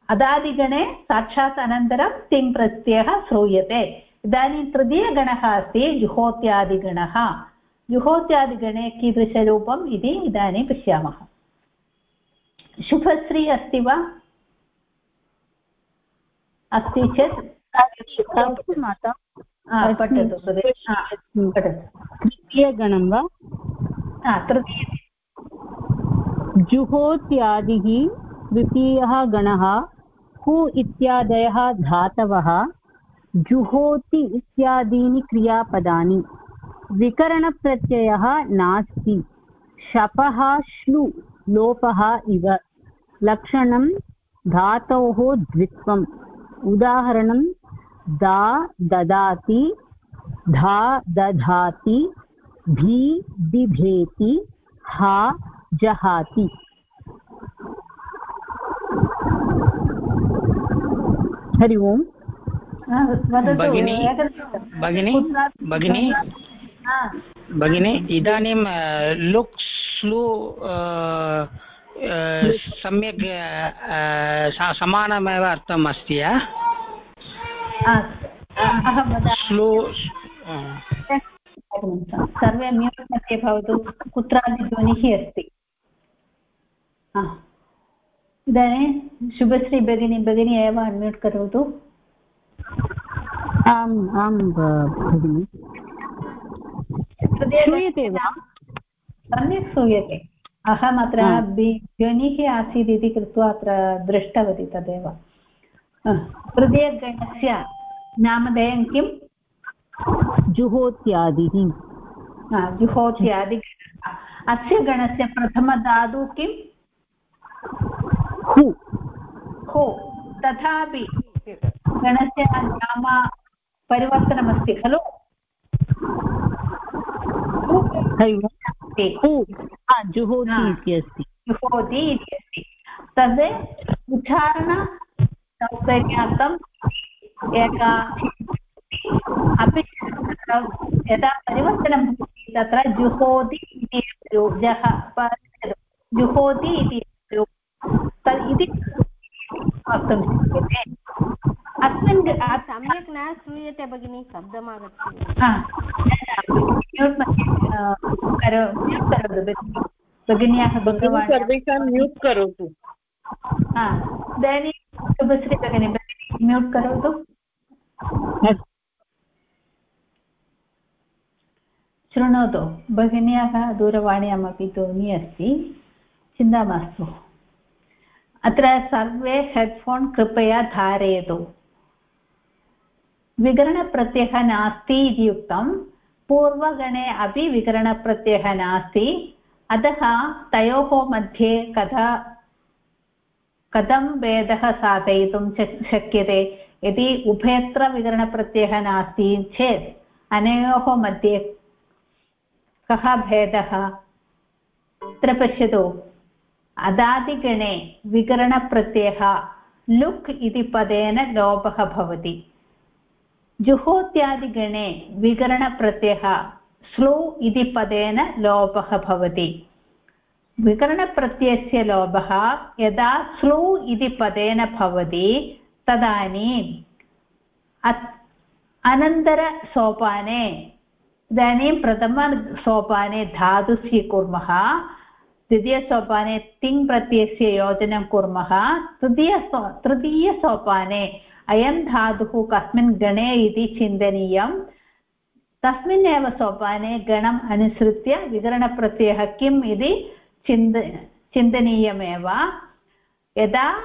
अदादिगणे साक्षात् अनन्तरं तिङ् प्रत्ययः श्रूयते। इदानीं तृतीयगणः अस्ति जुहोत्यादिगणः। जुहोत्यादिगणे कीदृशरूपम् इति इदानीं पश्यामः। शुभश्री अस्ति वा? अस्ति चेत् माता पठतु पठतु तृतीयगणं वा तृतीय जुहोत्यादिः द्वितीयः गणः हु इत्यादयः धातवः जुहोति इत्यादीनि क्रियापदानि विकरणप्रत्ययः नास्ति शपः श्लु लोपः इव लक्षणं धातोः द्वित्वम् उदाहरणं दा ददाति धा दधाति भी बिभेति हा जहाति। हरि ओम्। भगिनी भगिनी भगिनी भगिनी इदानीं लुक् स्लू सम्यक् समानमेव अर्थम् अस्ति स्लो सर्वे म्यूट् मध्ये भवतु। कुत्रापि ध्वनिः अस्ति। इदानीं शुभश्री भगिनी भगिनी एव अन्म्यूट् करोतु। आम् आं भगिनि। श्रूयते वा? सम्यक् श्रूयते। अहम् अत्र ध्वनिः आसीत् इति कृत्वा अत्र दृष्टवती तदेव। हृदयगणस्य नामधेयं किम्? जुहोत्यादिः। जुहोत्यादिगणः अस्य गणस्य प्रथमधातु किम्? हु। हो। तथापि गणस्य नाम परिवर्तनमस्ति खलु? जुहोति इति अस्ति। जुहोति इति अस्ति। तद् उच्चारणसौकर्यार्थम् एका अपि यदा परिवर्तनं भवति तत्र जुहोति इति जः जुहोति इति तद् इति वक्तुं शक्यते। अस्मिन् सम्यक् न श्रूयते भगिनि शब्दमागच्छति। भगिन्याः सर्वेषां म्यूट् करोतु। इदानीं शुभश्री भगिनी भगिनी म्यूट् करोतु शृणोतु। भगिन्याः दूरवाण्यामपि ध्वनि अस्ति। चिन्ता मास्तु। अत्र सर्वे हेड्फोन् कृपया धारयतु। विकरणप्रत्ययः नास्ति इति उक्तं। पूर्वगणे अपि विकरणप्रत्ययः नास्ति। अतः तयोः मध्ये कदा कथं भेदः साधयितुं शक्यते? यदि उभयत्र विकरणप्रत्ययः नास्ति चेत् अनयोः मध्ये कः भेदः? अत्र पश्यतु। अदादिगणे विकरणप्रत्ययः लुक् इति पदेन लोपः भवति। जुहोत्यादिगणे विकरणप्रत्ययः स्लो इति पदेन लोपः भवति। विकरणप्रत्ययस्य लोपः यदा स्लो इति पदेन भवति, तदानीम् अनन्तरसोपाने, इदानीं प्रथमसोपाने धातु स्वीकुर्मः, द्वितीयसोपाने तिङ् प्रत्ययस्य योजनं कुर्मः, तृतीयसो, तृतीयसोपाने अयं धातुः कस्मिन् गणे इति चिन्तनीयं। तस्मिन्नेव सोपाने गणम् अनुसृत्य विकरणप्रत्ययः किम् इति चिन्त, चिन्तनीयमेव। यदा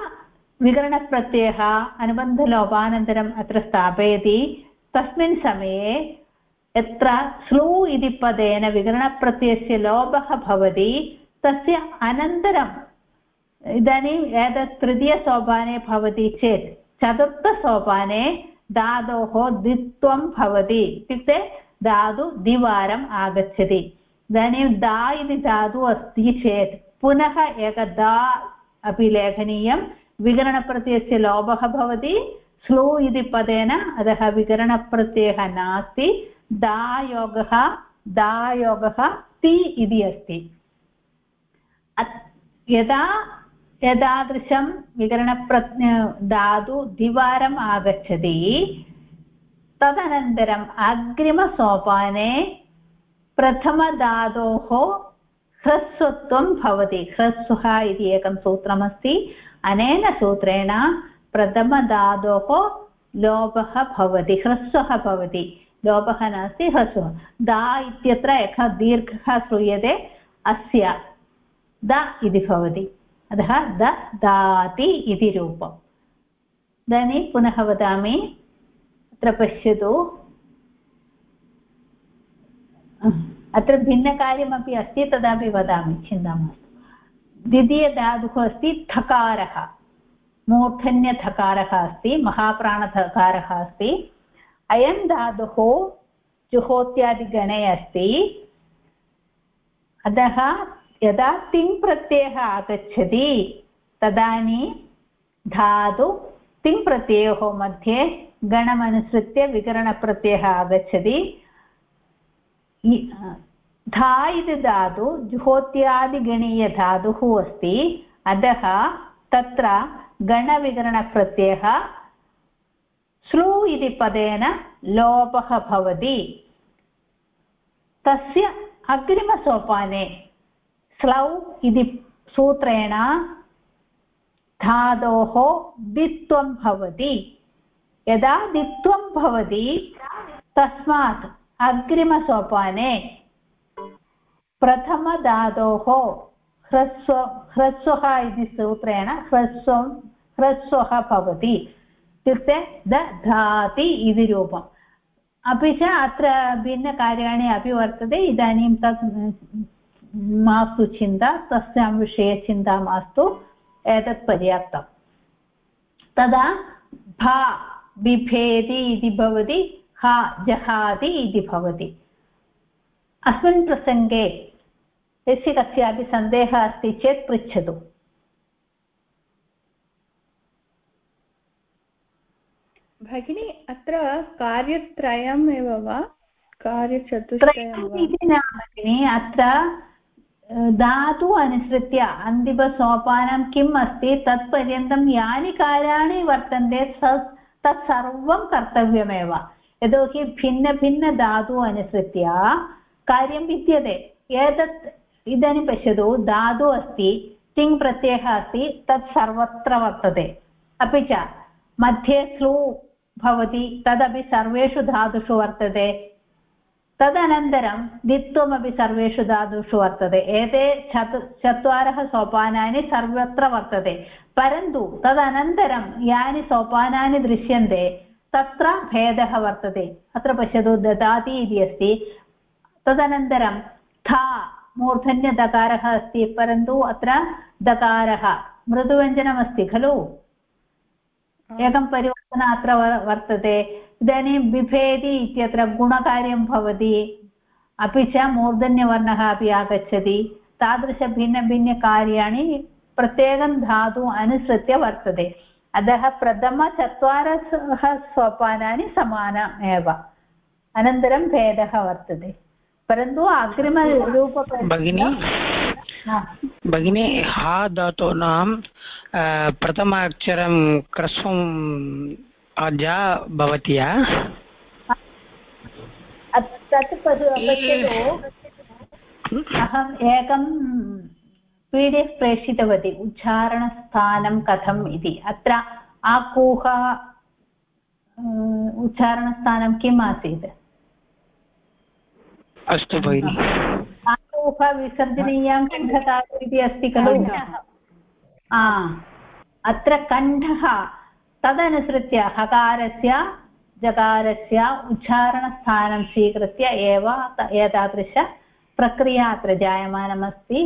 विकरणप्रत्ययः, अनुबन्धलोपानन्तरम् अत्र स्थापयति, तस्मिन् समये यत्र स्लू इति पदेन विकरणप्रत्ययस्य लोपः भवति, तस्य अनन्तरम् इदानीम् एतत् तृतीयसोपाने भवति चेत् चतुर्थसोपाने धातोः द्वित्वं भवति, इत्युक्ते धातु द्विवारम् आगच्छति। इदानीं दा इति धातुः अस्ति चेत् पुनः एक दा अपि लेखनीयं, विकरणप्रत्ययस्य लोभः भवति, स्लो इति पदेन अतः विकरणप्रत्ययः नास्ति दायोगः दायोगः ति इति अस्ति। यदा एतादृशं विकरणप्रज्ञ धातु द्विवारम् आगच्छति, तदनन्तरम् अग्रिमसोपाने प्रथमधातोः ह्रस्वत्वं भवति। ह्रस्वः इति एकं सूत्रमस्ति। अनेन सूत्रेण प्रथमधातोः लोपः भवति, ह्रस्वः भवति। लोपः नास्ति, ह्रस्वः। दा इत्यत्र एकः दीर्घः श्रूयते, अस्य। द इति भवति। अतः द दाति इति रूपम्। इदानीं पुनः वदामि। अत्र पश्यतु। अत्र भिन्नकार्यमपि अस्ति, तदापि वदामि, चिन्ता मास्तु। द्वितीयधातुः अस्ति थकारः। मूर्धन्यथकारः अस्ति, महाप्राणथकारः अस्ति। अयं धातुः जुहोत्यादिगणे अस्ति। अतः यदा तिङ् प्रत्ययः आगच्छति, तदानीं धातु तिङ्प्रत्ययोः मध्ये गणमनुसृत्य विकरणप्रत्ययः आगच्छति। धा इति धातु जुहोत्यादिगणीयधातुः अस्ति अतः तत्र गणविकरणप्रत्ययः स्लू इति पदेन लोपः भवति तस्य अग्रिमसोपाने स्लौ इति सूत्रेण धातोः दित्वं भवति यदा दित्वं भवति तस्मात् अग्रिमसोपाने प्रथमधातोः ह्रस्व, ह्रस्वः इति सूत्रेण ह्रस्वं, ह्रस्वः भवति। इत्युक्ते दधाति इति रूपम् अपि च अत्र भिन्नकार्याणि अपि वर्तते। इदानीं तत् मास्तु चिन्ता, तस्यां विषये चिन्ता मास्तु। एतत् पर्याप्तं। तदा भा बिभेति इति भवति। हा जहाति इति भवति। अस्मिन् प्रसङ्गे यस्य कस्यापि सन्देहः अस्ति चेत् पृच्छतु। भगिनी अत्र कार्यत्रयम् एव वा? कार्यचतुष्टयम् इति न भगिनि अत्र धातु अनुसृत्य अन्तिमसोपानं किम् अस्ति तत्पर्यन्तं यानि कार्याणि वर्तन्ते तत् सर्वं कर्तव्यमेव। यतोहि भिन्नभिन्नधातु अनुसृत्य कार्यं विद्यते। एतत् इदानीं पश्यतु, धातु अस्ति, तिङ् प्रत्ययः अस्ति, तत् सर्वत्र वर्तते। अपि च मध्ये स्लू भवति, तदपि सर्वेषु धातुषु वर्तते। तदनन्तरं द्वित्वमपि सर्वेषु धातुषु वर्तते। एते चतु, चत्वारः सोपानानि सर्वत्र वर्तते। परन्तु तदनन्तरं यानि सोपानानि दृश्यन्ते तत्र भेदः वर्तते। अत्र पश्यतु ददाति इति अस्ति। तदनन्तरं था मूर्धन्यदकारः अस्ति परन्तु अत्र दकारः मृदुव्यञ्जनमस्ति खलु। एकं परिवर्तनम् अत्र वर्तते। इदानीं बिभेति इत्यत्र गुणकार्यं भवति। अपि च मूर्धन्यवर्णः अपि आगच्छति। तादृशभिन्नभिन्नकार्याणि प्रत्येकं धातु अनुसृत्य वर्तते। अतः प्रथमचत्वारः सोपानानि समान एव। अनन्तरं भेदः वर्तते। परन्तु अग्रिमरूप भगिनी भगिनी हा धातूनां प्रथम अक्षरं क्रस्वम् अजा भवति तत् पश्यतु। अहम् एकं पी डि एफ् प्रेषितवती। उच्चारणस्थानं कथम् इति। अत्र आकूह उच्चारणस्थानं किम् आसीत्? अस्तु भगिनि। आकूह विसर्जनीयां कण्ठधातु इति अस्ति खलु? अत्र कण्ठः तदनुसृत्य हकारस्य जकारस्य उच्चारणस्थानं स्वीकृत्य एव एतादृशप्रक्रिया अत्र जायमानमस्ति।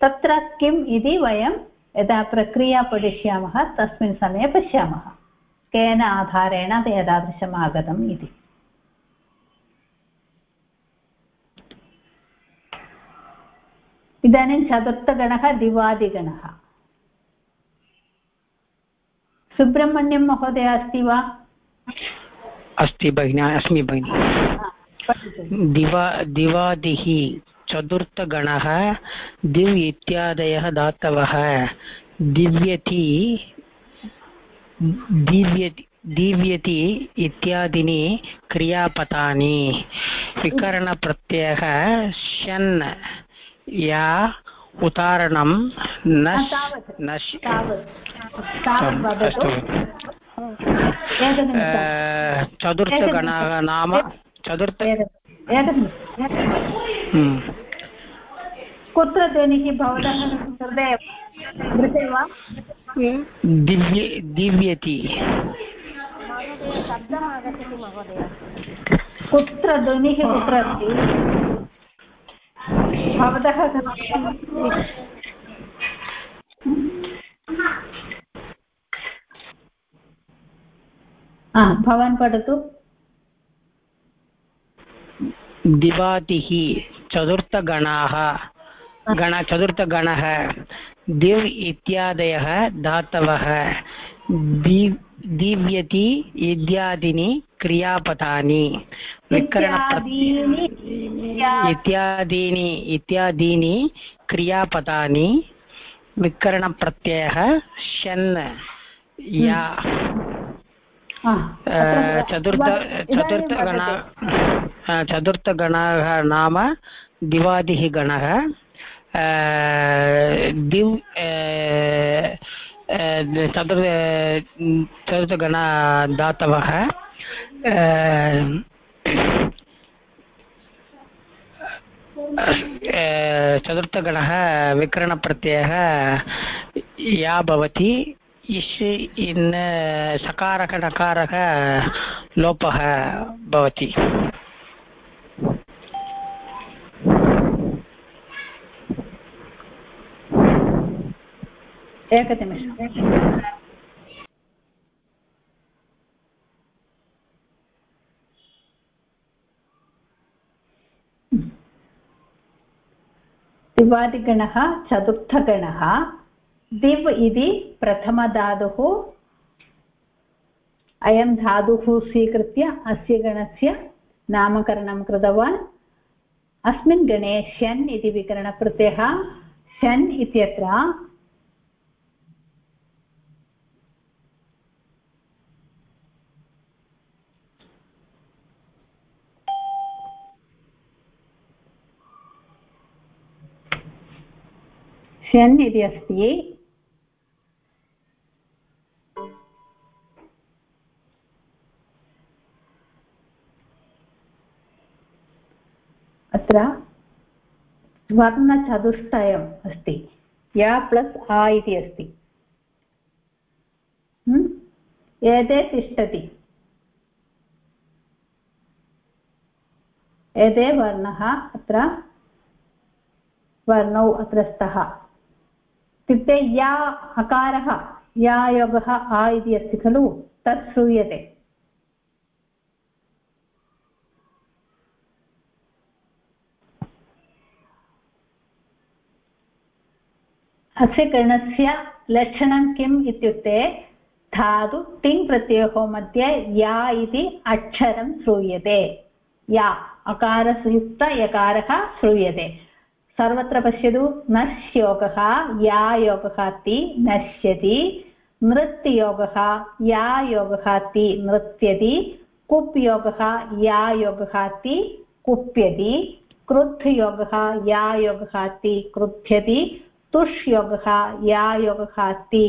तत्र किम् इति वयं यदा प्रक्रिया पठिष्यामः तस्मिन् समये पश्यामः। केन आधारेण एतादृशम् आगतम् इति। इदानीं चतुर्थगणः दिवादिगणः। सुब्रह्मण्यं महोदय अस्ति वा? अस्ति भगिनी अस्मि भगिनि। दिवा दिवादिः चतुर्थगणः दिव् इत्यादयः धातवः दिव्यति दिव्यति दिव्यति इत्यादीनि क्रियापदानि। विकरणप्रत्ययः शन् या उदाहरणं न चतुर्थगणः नाम चतुर्थ कुत्र ध्वनिः भवतः कृते कृते वा दिव्य दिव्यति। शब्दम् आगच्छति महोदय कुत्र ध्वनिः कुत्र अस्ति भवतः भवान् पठतु। दिवातिः चतुर्थगणाः गण चतुर्थगणः दिव् इत्यादयः धातवः दीव्यति इत्यादीनि क्रियापदानि। इत्यादीनि इत्यादीनि इत्यादीनि क्रियापदानि। विकरणप्रत्ययः शन् या। चतुर्थ चतुर्थगण चतुर्थगणः नाम दिवादिः गणः दिव् चतुर् चतुर्थगण दातवः चतुर्थगणः विकरणप्रत्ययः या भवति इष् इन् सकारः लोपः भवति एकनिमिषम् दिवादिगणः, चतुर्थगणः, दिव् इति प्रथमधातुः अयं धातुः स्वीकृत्य अस्य गणस्य नामकरणं कृतवान्। अस्मिन् गणे शन् इति विकरणप्रत्ययः, शन् इत्यत्र शन् इति अस्ति अत्र वर्णचतुष्टयम् अस्ति. या प्लस् आ इति अस्ति. एते तिष्ठति. एते वर्णः अत्र, वर्णौ अत्र स्तः इत्युक्ते या अकारः या योगः आ इति अस्ति खलु, तत् श्रूयते। अस्य गणस्य लक्षणं किम् इत्युक्ते, धातु तिङ् प्रत्ययोः मध्ये या इति अक्षरं श्रूयते। या अकारयुक्त यकारः श्रूयते। सर्वत्र पश्यतु नश्योगः या योगः ति नश्यति नृत्ययोगः या योगः ति नृत्यति कुप् योगः या योगः ति कुप्यति क्रुद्ध योगः या योगः ति क्रुध्यति तुष् योगः या योगः ति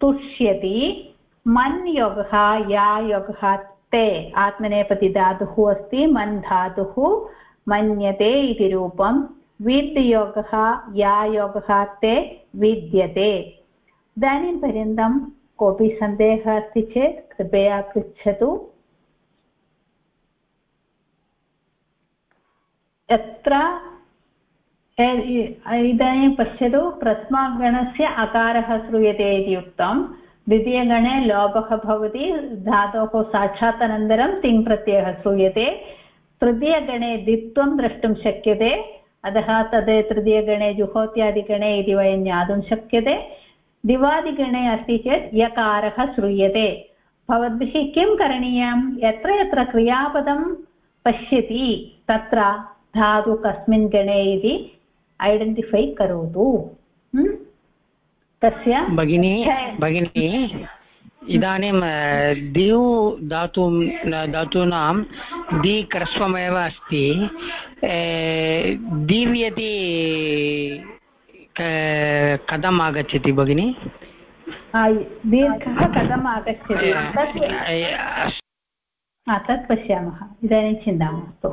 तुष्यति मन् योगः या योगः ते आत्मनेपतिधातुः अस्ति, मन् धातुः मन्यते इति रूपं विद्योगः या योगः ते विद्यते। इदानीं पर्यन्तं कोऽपि सन्देहः अस्ति चेत् कृपया पृच्छतु। यत्र इदानीं पश्यतु प्रथमगणस्य अकारः श्रूयते इति उक्तं। द्वितीयगणे लोपः भवति, धातोः साक्षात् अनन्तरं तिङ्प्रत्ययः श्रूयते। तृतीयगणे द्वित्वं द्रष्टुं शक्यते। अतः तद् तृतीयगणे जुहोत्यादिगणे इति वयं ज्ञातुं शक्यते। दिवादिगणे अस्ति चेत् यकारः श्रूयते। भवद्भिः किं करणीयं? यत्र यत्र क्रियापदं पश्यति तत्र धातु कस्मिन् गणे इति ऐडेण्टिफै करोतु। तस्य भगिनी भगिनी इदानीं दिव् धातु धातूनां दि क्रस्वमेव अस्ति दीव्यति कथम् आगच्छति भगिनि? दीर्घः कथम् आगच्छति? तत् पश्यामः. इदानीं चिन्ता मास्तु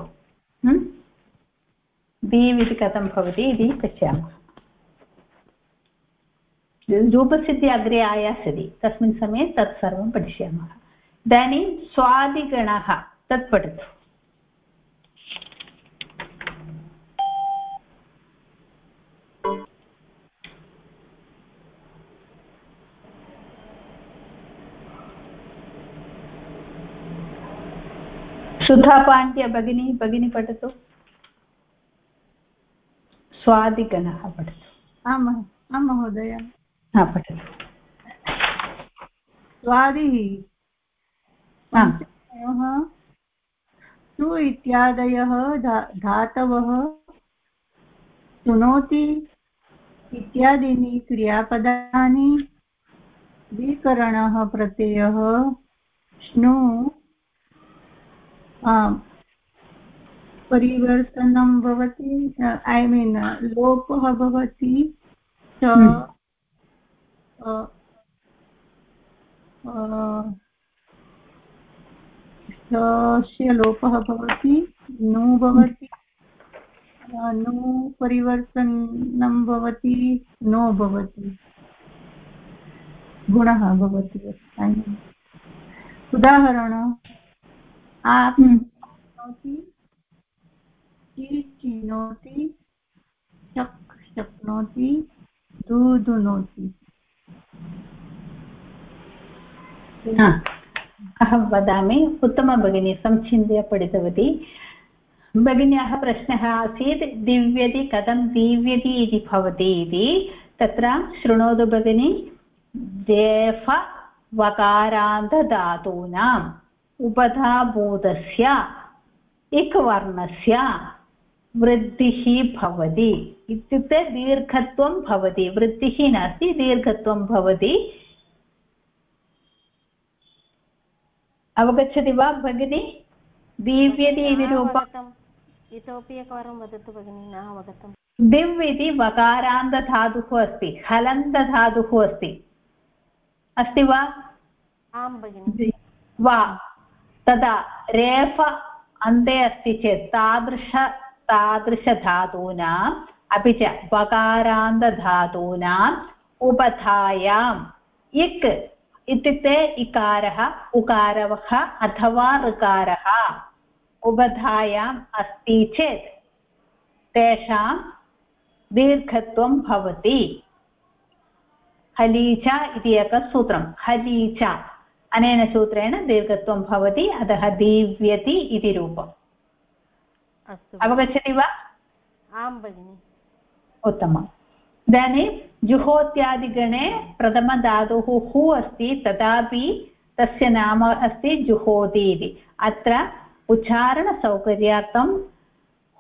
दीव् इति कथं भवति इति पश्यामः. रूपसिद्धिः अग्रे आयास्यति तस्मिन् समये तत् सर्वं पठिष्यामः इदानीं स्वादिगणः तत् पठतु सुधा भगिनी भगिनी पठतु स्वादिगणः पठतु आम् आं महोदय हा पठतु। स्वादिः पञ्चमः सु इत्यादयः धातवः शृणोति इत्यादीनि क्रियापदानि विकरणः प्रत्ययः श्नु परिवर्तनं भवति ऐ मीन् लोपः भवति च स्य लोपः भवति नु भवति नु परिवर्तनं भवति नो भवति। गुणः भवति उदाहरण। आप्नोति चिनोति शक् शक्नोति दुदुनोति। अहं वदामि, उत्तमा भगिनी संचिन्त्य पठितवती। भगिन्याः प्रश्नः आसीत्, दिव्यति कथं दीव्यति इति भवति इति। तत्र शृणोतु भगिनी देफ वकारान्तधातूनाम् उपधाभूतस्य इक्वर्णस्य वृद्धिः भवति। इत्युक्ते दीर्घत्वं भवति वृद्धिः नास्ति दीर्घत्वं भवति। अवगच्छति वा भगिनि? दीव्यति इति रूपम्। इतोपि एकवारं वदतु भगिनि न अवगतम्। दिव् इति वकारान्तधातुः अस्ति हलन्तधातुः अस्ति। अस्ति वा? आं भगिनि। वा। तदा रेफ अन्ते अस्ति चेत् तादृश तादृशधातूनाम् अपि च वकारान्तधातूनाम् उपधायाम् इक् इत्युक्ते इकारः उकारः अथवा ऋकारः। उपधायाम् अस्ति चेत् तेषां दीर्घत्वं भवति। हलीच इति एकं सूत्रं। हलीच अनेन सूत्रेण दीर्घत्वं भवति अतः दीव्यति इति रूपम्। अवगच्छति वा? आं भगिनि। उत्तमम्। इदानीं जुहोत्यादिगणे प्रथमधातुः हु अस्ति तथापि तस्य नाम अस्ति जुहोति इति अत्र उच्चारणसौकर्यार्थं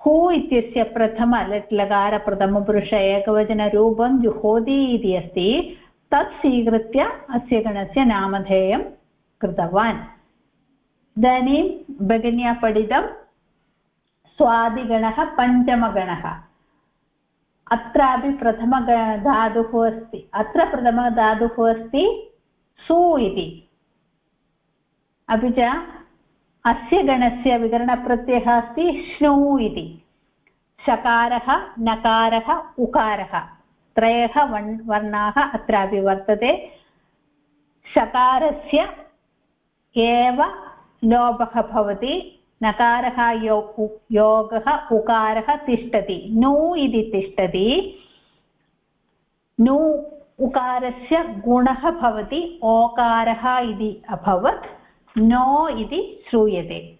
हु इत्यस्य प्रथम लट् लकार प्रथमपुरुष एकवचनरूपं जुहोति इति अस्ति। तत् स्वीकृत्य अस्य गणस्य नामधेयं कृतवान्। इदानीं भगिन्या पठितं स्वादिगणः पञ्चमगणः। अत्रापि प्रथम धातुः अस्ति। अत्र प्रथमधातुः अस्ति सु इति। अपि च अस्य गणस्य विकरणप्रत्ययः अस्ति श्नु इति। शकारः, नकारः, उकारः। त्रयः वन् वर्णाः अत्रापि वर्तते। शकारस्य एव लोपः भवति। नकारः यो योगः उकारः तिष्ठति। नु इति तिष्ठति। नु उकारस्य गुणः भवति, ओकारः इति अभवत्, नो इति श्रूयते।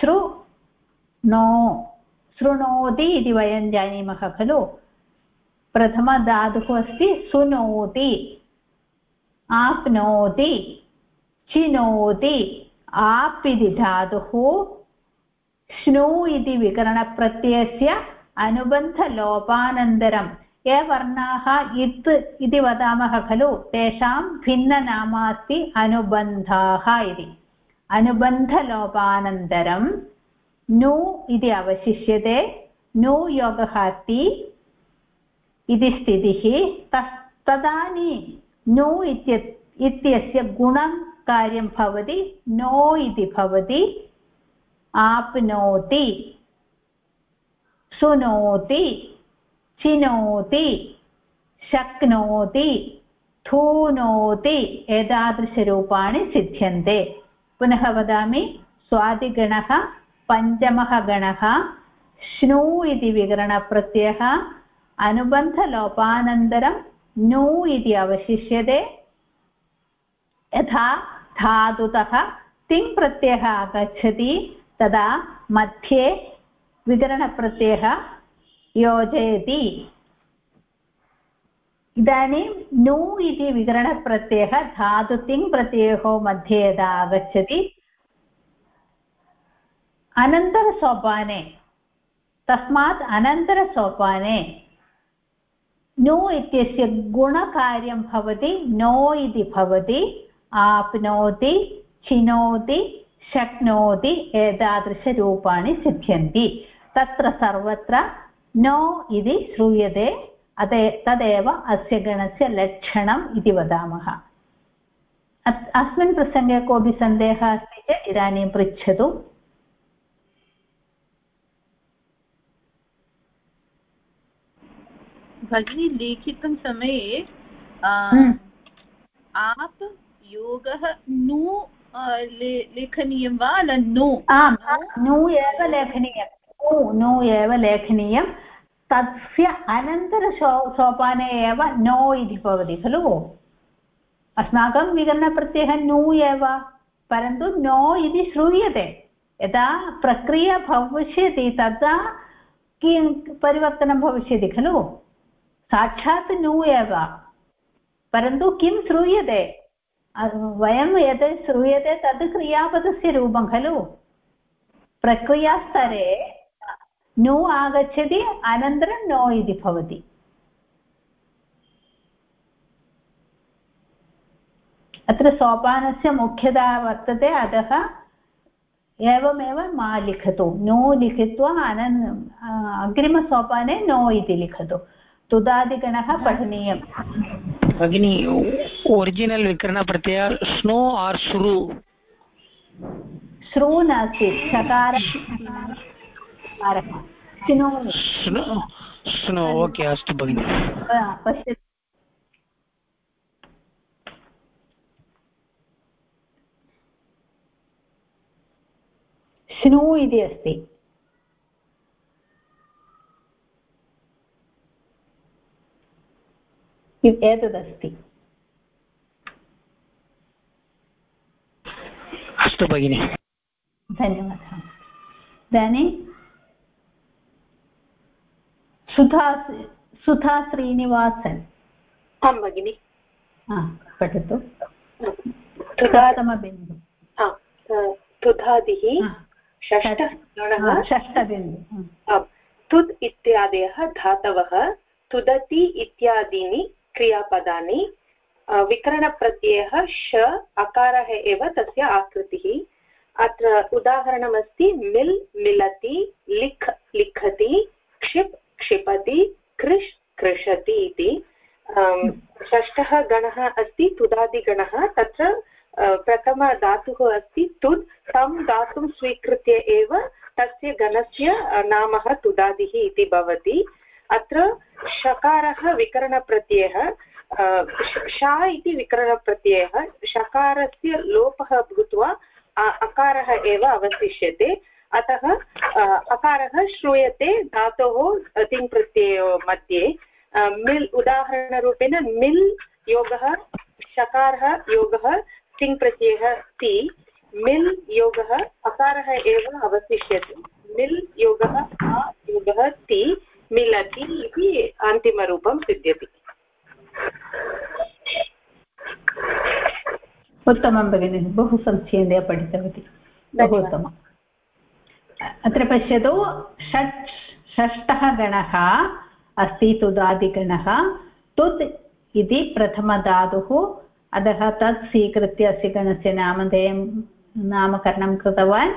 श्रु, नो, शृणोति इति वयं जानीमः खलु। प्रथमधातुः अस्ति सुनोति आप्नोति, चिनोति, आप् इति धातुः। श्नु इति विकरणप्रत्ययस्य अनुबन्धलोपानन्तरं ये वर्णाः इत् इति वदामः खलु, तेषां भिन्ननाम अस्ति अनुबन्धाः इति। अनुबन्धलोपानन्तरं नु इति अवशिष्यते, नु योगः अस्ति इति स्थितिः, तस्, तदानीं नु इत्य इत्यस्य गुणं कार्यं भवति, नो इति भवति आप्नोति। सुनोति। चिनोति। शक्नोति। थूनोति। एतादृशरूपाणि सिद्ध्यन्ते। पुनः वदामि, स्वादिगणः पञ्चमः गणः श्नु इति विकरणप्रत्ययः, अनुबन्धलोपानन्तरं नु इति अवशिष्यते। यथा धातुतः तिङ् आगच्छति। तदा मध्ये विकरणप्रत्ययः योजयति. इदानीं नु इति विकरणप्रत्ययः धातुतिङ् प्रत्ययोः मध्ये यदा आगच्छति, अनन्तरसोपाने, तस्मात् अनन्तरसोपाने नु इत्यस्य गुणकार्यं भवति, नो इति भवति, आप्नोति, चिनोति शक्नोति एतादृशरूपाणि सिद्ध्यन्ति। तत्र सर्वत्र नो इति श्रूयते अत तदेव अस्य गणस्य लक्षणम् इति वदामः। अस्मिन् प्रसङ्गे कोऽपि सन्देहः अस्ति चेत् इदानीं पृच्छतु। भगिनी लेखितं समये हम्म। आप् योगः नु लेखनीयं वा न नु आम् नु एव लेखनीयं नु नु एव लेखनीयं तस्य अनन्तरसो सोपाने एव नो इति भवति खलु अस्माकं विकरणप्रत्ययः नु एव परन्तु नो इति श्रूयते यदा प्रक्रिया भविष्यति तदा किं परिवर्तनं भविष्यति खलु साक्षात् नु एव परन्तु किं श्रूयते वयं यत् श्रूयते तद् क्रियापदस्य रूपं खलु प्रक्रियास्तरे नु आगच्छति अनन्तरं नो इति भवति अत्र सोपानस्य मुख्यता वर्तते अतः एवमेव मा लिखतु नो लिखित्वा अनन् अग्रिमसोपाने नो इति लिखतु तुदादिगणः पठनीयम् भगिनी ओरिजिनल् विकरणप्रत्यय स्नो आर् श्रु श्रू नास्ति चकार स्नो ओके अस्तु भगिनि पश्यतु स्नु इति अस्ति एतदस्ति। अस्तु भगिनि। धन्यवादः। इदानीं सुधा सुधा श्रीनिवासन्। आं भगिनि। पठतु। प्रथमबिन्दु तुधादिः षष्ठबिन्दु। तुद् इत्यादयः धातवः तुदति इत्यादीनि क्रियापदानि विकरणप्रत्ययः श, अकारः एव तस्य आकृतिः। अत्र उदाहरणमस्ति, मिल्, मिलति, लिख्, लिखति, क्षिप्, क्षिपति, कृष्, कृषति इति। षष्ठः गणः अस्ति, तुदादिगणः। तत्र प्रथमधातुः अस्ति, तुद्। तं धातुं स्वीकृत्य एव तस्य गणस्य नामः तुदादिः इति भवति। अत्र शकारः विकरणप्रत्ययः शा इति विकरणप्रत्ययः, शकारस्य लोपः भूत्वा अकारः एव अवशिष्यते। अतः अकारः श्रूयते धातोः तिङ्प्रत्ययो मध्ये। मिल् उदाहरणरूपेण मिल् योगः, शकारः योगः, तिङ्प्रत्ययः ति। मिल् योगः अकारः एव अवशिष्यते। मिल् योगः, आ योगः ति। मिलति इति अन्तिमरूपं सिद्ध्यति। उत्तमं भगिनि बहु समीचीनतया पठितवती। बहु उत्तमम्। अत्र पश्यतु षट् षष्ठः गणः अस्ति तुदादिगणः। तुत् इति प्रथमधातुः अतः तत् स्वीकृत्य अस्य गणस्य नामधेयं नामकरणं कृतवान्।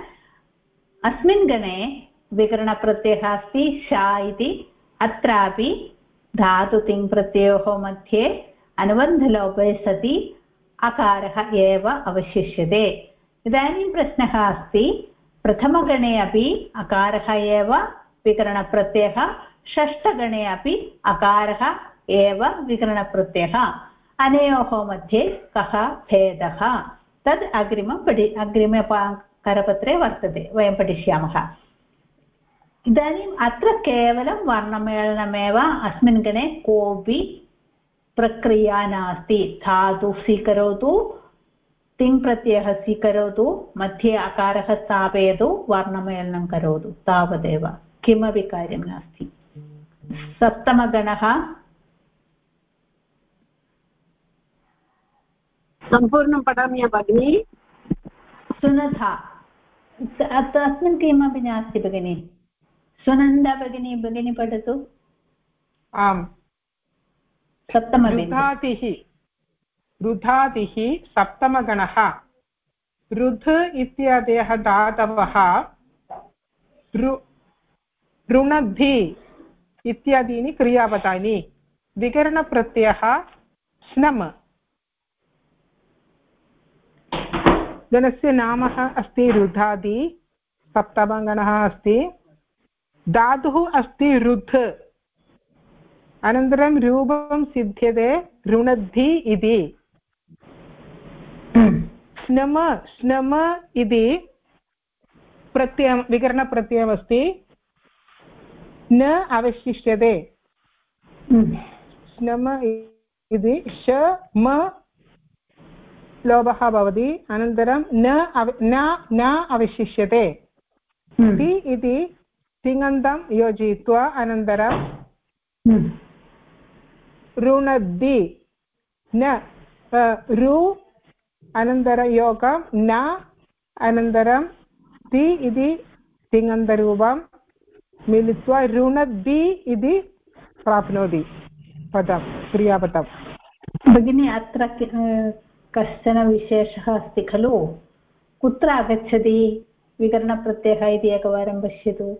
अस्मिन् गणे विकरणप्रत्ययः अस्ति, शा इति। अत्रापि धातुतिङ्प्रत्ययोः मध्ये अनुबन्धलोपे सति अकारः एव अवशिष्यते। इदानीं प्रश्नः अस्ति, प्रथमगणे अपि अकारः एव विकरणप्रत्ययः, षष्ठगणे अपि अकारः एव विकरणप्रत्ययः। अनयोः मध्ये कः भेदः? तद् अग्रिमं पठि अग्रिमे करपत्रे वर्तते, वयं पठिष्यामः। इदानीम् अत्र केवलं वर्णमेलनमेव। अस्मिन् गणे कोऽपि प्रक्रिया नास्ति। धातु स्वीकरोतु तिङ्प्रत्ययः स्वीकरोतु मध्ये अकारः स्थापयतु वर्णमेलनं करोतु तावदेव। किमपि कार्यं नास्ति। सप्तमगणः। सम्पूर्णं पठामि भगिनि? सुनथा। अस्मिन् किमपि नास्ति भगिनि। सुनन्दा भगिनी भगिनी पठतु। आम्। सप्तमरुधातिः रुधातिः सप्तमगणः। रुध् इत्यादयः धातवः ऋणद्धि इत्यादीनि क्रियापदानि। विकरणप्रत्ययः स्नम्। गणस्य नाम अस्ति रुधादि सप्तमगणः अस्ति। धातुः अस्ति रुध् अनन्तरं रूपं सिद्ध्यते ऋणद्धि इति। स्नम स्नम इति प्रत्ययं, विकरणप्रत्ययमस्ति। न अवशिष्यते। स्नम इति श, म लोभः भवति। अनन्तरं न अव, न अवशिष्यते। इति तिङन्तं योजयित्वा अनन्तरं ऋणद्धि न रु अनन्तरं योगं न अनन्तरं ति इति तिङन्तरूपं मिलित्वा ऋणद्धि इति प्राप्नोति पदं क्रियापदं भगिनी अत्र कश्चन विशेषः अस्ति खलु कुत्र आगच्छति विकरणप्रत्ययः इति एकवारं पश्यतु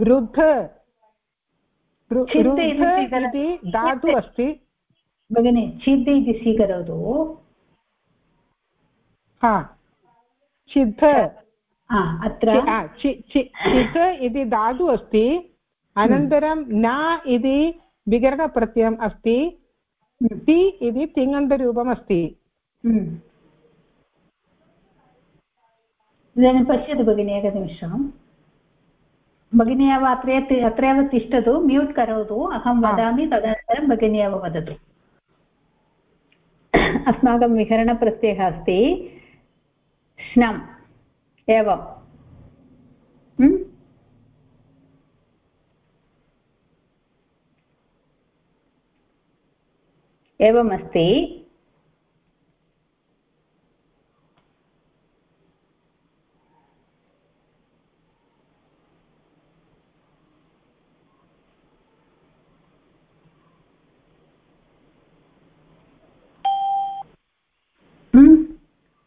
रुद्ध। इति धातु अस्ति भगिनि छिद् इति स्वीकरोतु। हा। छिद्ध। अत्र छिद् इति धातु अस्ति अनन्तरं न इति विकरणप्रत्ययम् अस्ति। ति इति तिङन्तरूपम् अस्ति इदानीं पश्यतु भगिनि एकनिमिषम्। भगिनी एव अत्र अत्रैव तिष्ठतु म्यूट् करोतु अहं वदामि तदनन्तरं भगिनी एव वदतु। अस्माकं विहरणप्रत्ययः अस्ति श्नम् एवम् एवमस्ति।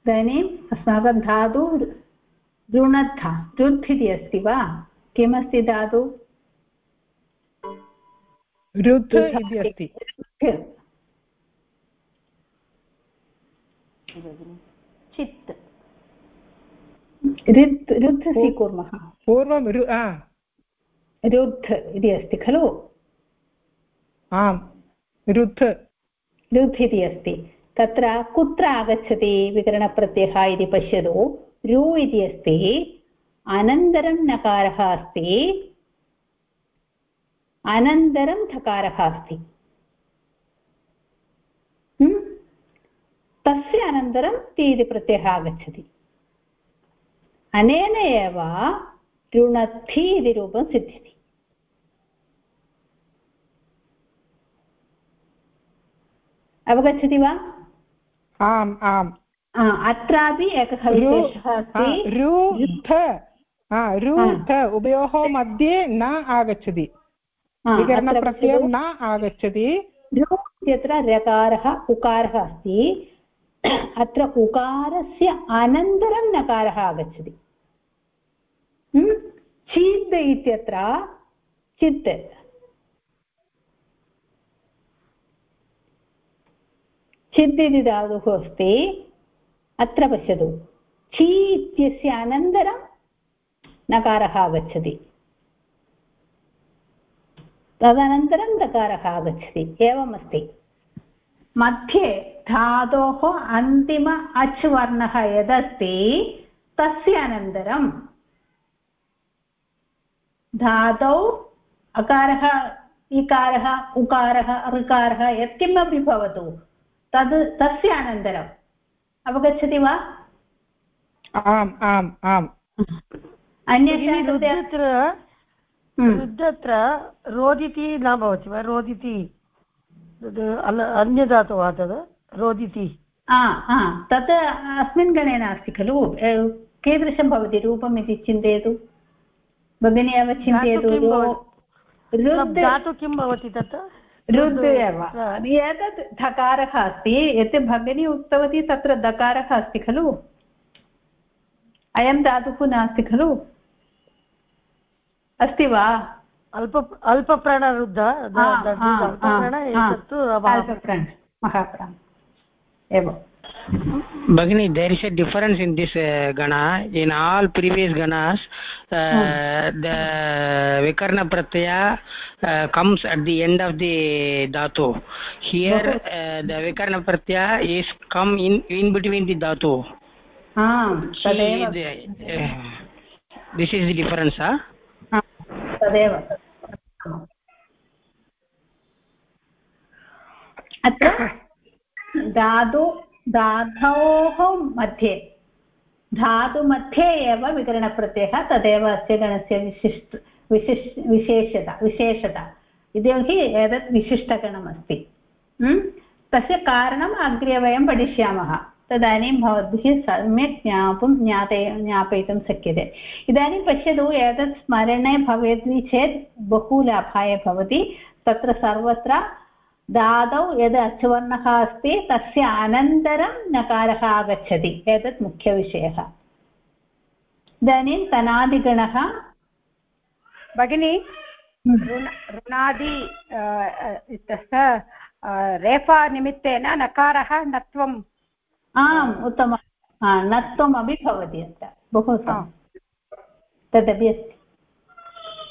इदानीम् अस्माकं धातु ऋणद्धा ऋत् इति अस्ति वा? किमस्ति धातु? ऋत् इति अस्ति। चित्। ऋत् ऋत् स्वीकुर्मः। पूर्वं ऋत् इति अस्ति खलु? आम्। ऋत् ऋत् इति अस्ति। तत्र कुत्र आगच्छति विकरणप्रत्ययः इति पश्यतु। रु इति अस्ति, अनन्तरं नकारः अस्ति, अनन्तरं थकारः अस्ति। तस्य अनन्तरं ति इति प्रत्ययः आगच्छति। अनेन एव ऋणद्धि इति रूपं सिद्ध्यति। अवगच्छति वा? आम् आम्। अत्रापि एकः विशेषः अस्ति। रुथ उभयोः मध्ये न आगच्छति। विकरणप्रत्ययं न आगच्छति। इत्यत्र रकारः उकारः अस्ति। अत्र उकारस्य अनन्तरं नकारः आगच्छति। चिद् इत्यत्र चित् छिद् इति धातुः अस्ति अत्र पश्यतु। छि इत्यस्य अनन्तरं नकारः आगच्छति। तदनन्तरं दकारः आगच्छति। एवमस्ति। मध्ये धातोः अन्तिम अच् वर्णः यदस्ति, तस्य अनन्तरं धातौ अकारः, इकारः, उकारः ऋकारः यत्किमपि भवतु। तद् तस्य अनन्तरम्। अवगच्छति वा? आम् आम् आम्। रुद्रत्र रुद्रत्र रोदिति न भवति वा? रोदिति अन्यधातुः तद्? रोदिति। तत् अस्मिन् गणे नास्ति खलु। कीदृशं भवति? रूपम् इति चिन्तयतु। भगिनी एव चिन्तयतु किं भवति तत्? ऋद् एव एतत् धकारः अस्ति। यत् भगिनी उक्तवती तत्र दकारः अस्ति खलु? अयं धातुः नास्ति खलु? अस्ति वा? अल्प अल्पप्राणरुद्ध महाप्राण एवं Bagini, there is a difference in this uh, gana. In all previous ganas, uh, hmm. the vikarna pratyaya uh, comes at the end of the dhatu. Here, uh, the vikarna pratyaya is come in in between the dhatu. Ah, He, the, uh, this is the difference, huh? तदेव अत्र धातु धातोः मध्ये। धातुमध्ये एव विकरणप्रत्ययः तदेव अस्य गणस्य विशिष्ट, विशिष्, विशेषता विशेषता। यतोहि एतत् विशिष्टगणमस्ति। तस्य कारणम् अग्रे वयं पठिष्यामः। तदानीं भवद्भिः सम्यक् ज्ञातुं, ज्ञाते, ज्ञापयितुं शक्यते। इदानीं पश्यतु, एतत् स्मरणे भवति चेत् बहु लाभाय भवति। तत्र सर्वत्र धातौ यद् अचुवर्णः अस्ति तस्य अनन्तरं नकारः आगच्छति एतत् मुख्यविषयः। इदानीं तनादिगणः। भगिनी ऋणादि तस्य रेफानिमित्तेन नकारः नत्वम्। आम् उत्तमं नत्वमपि भवति अत्र बहु तदपि अस्ति।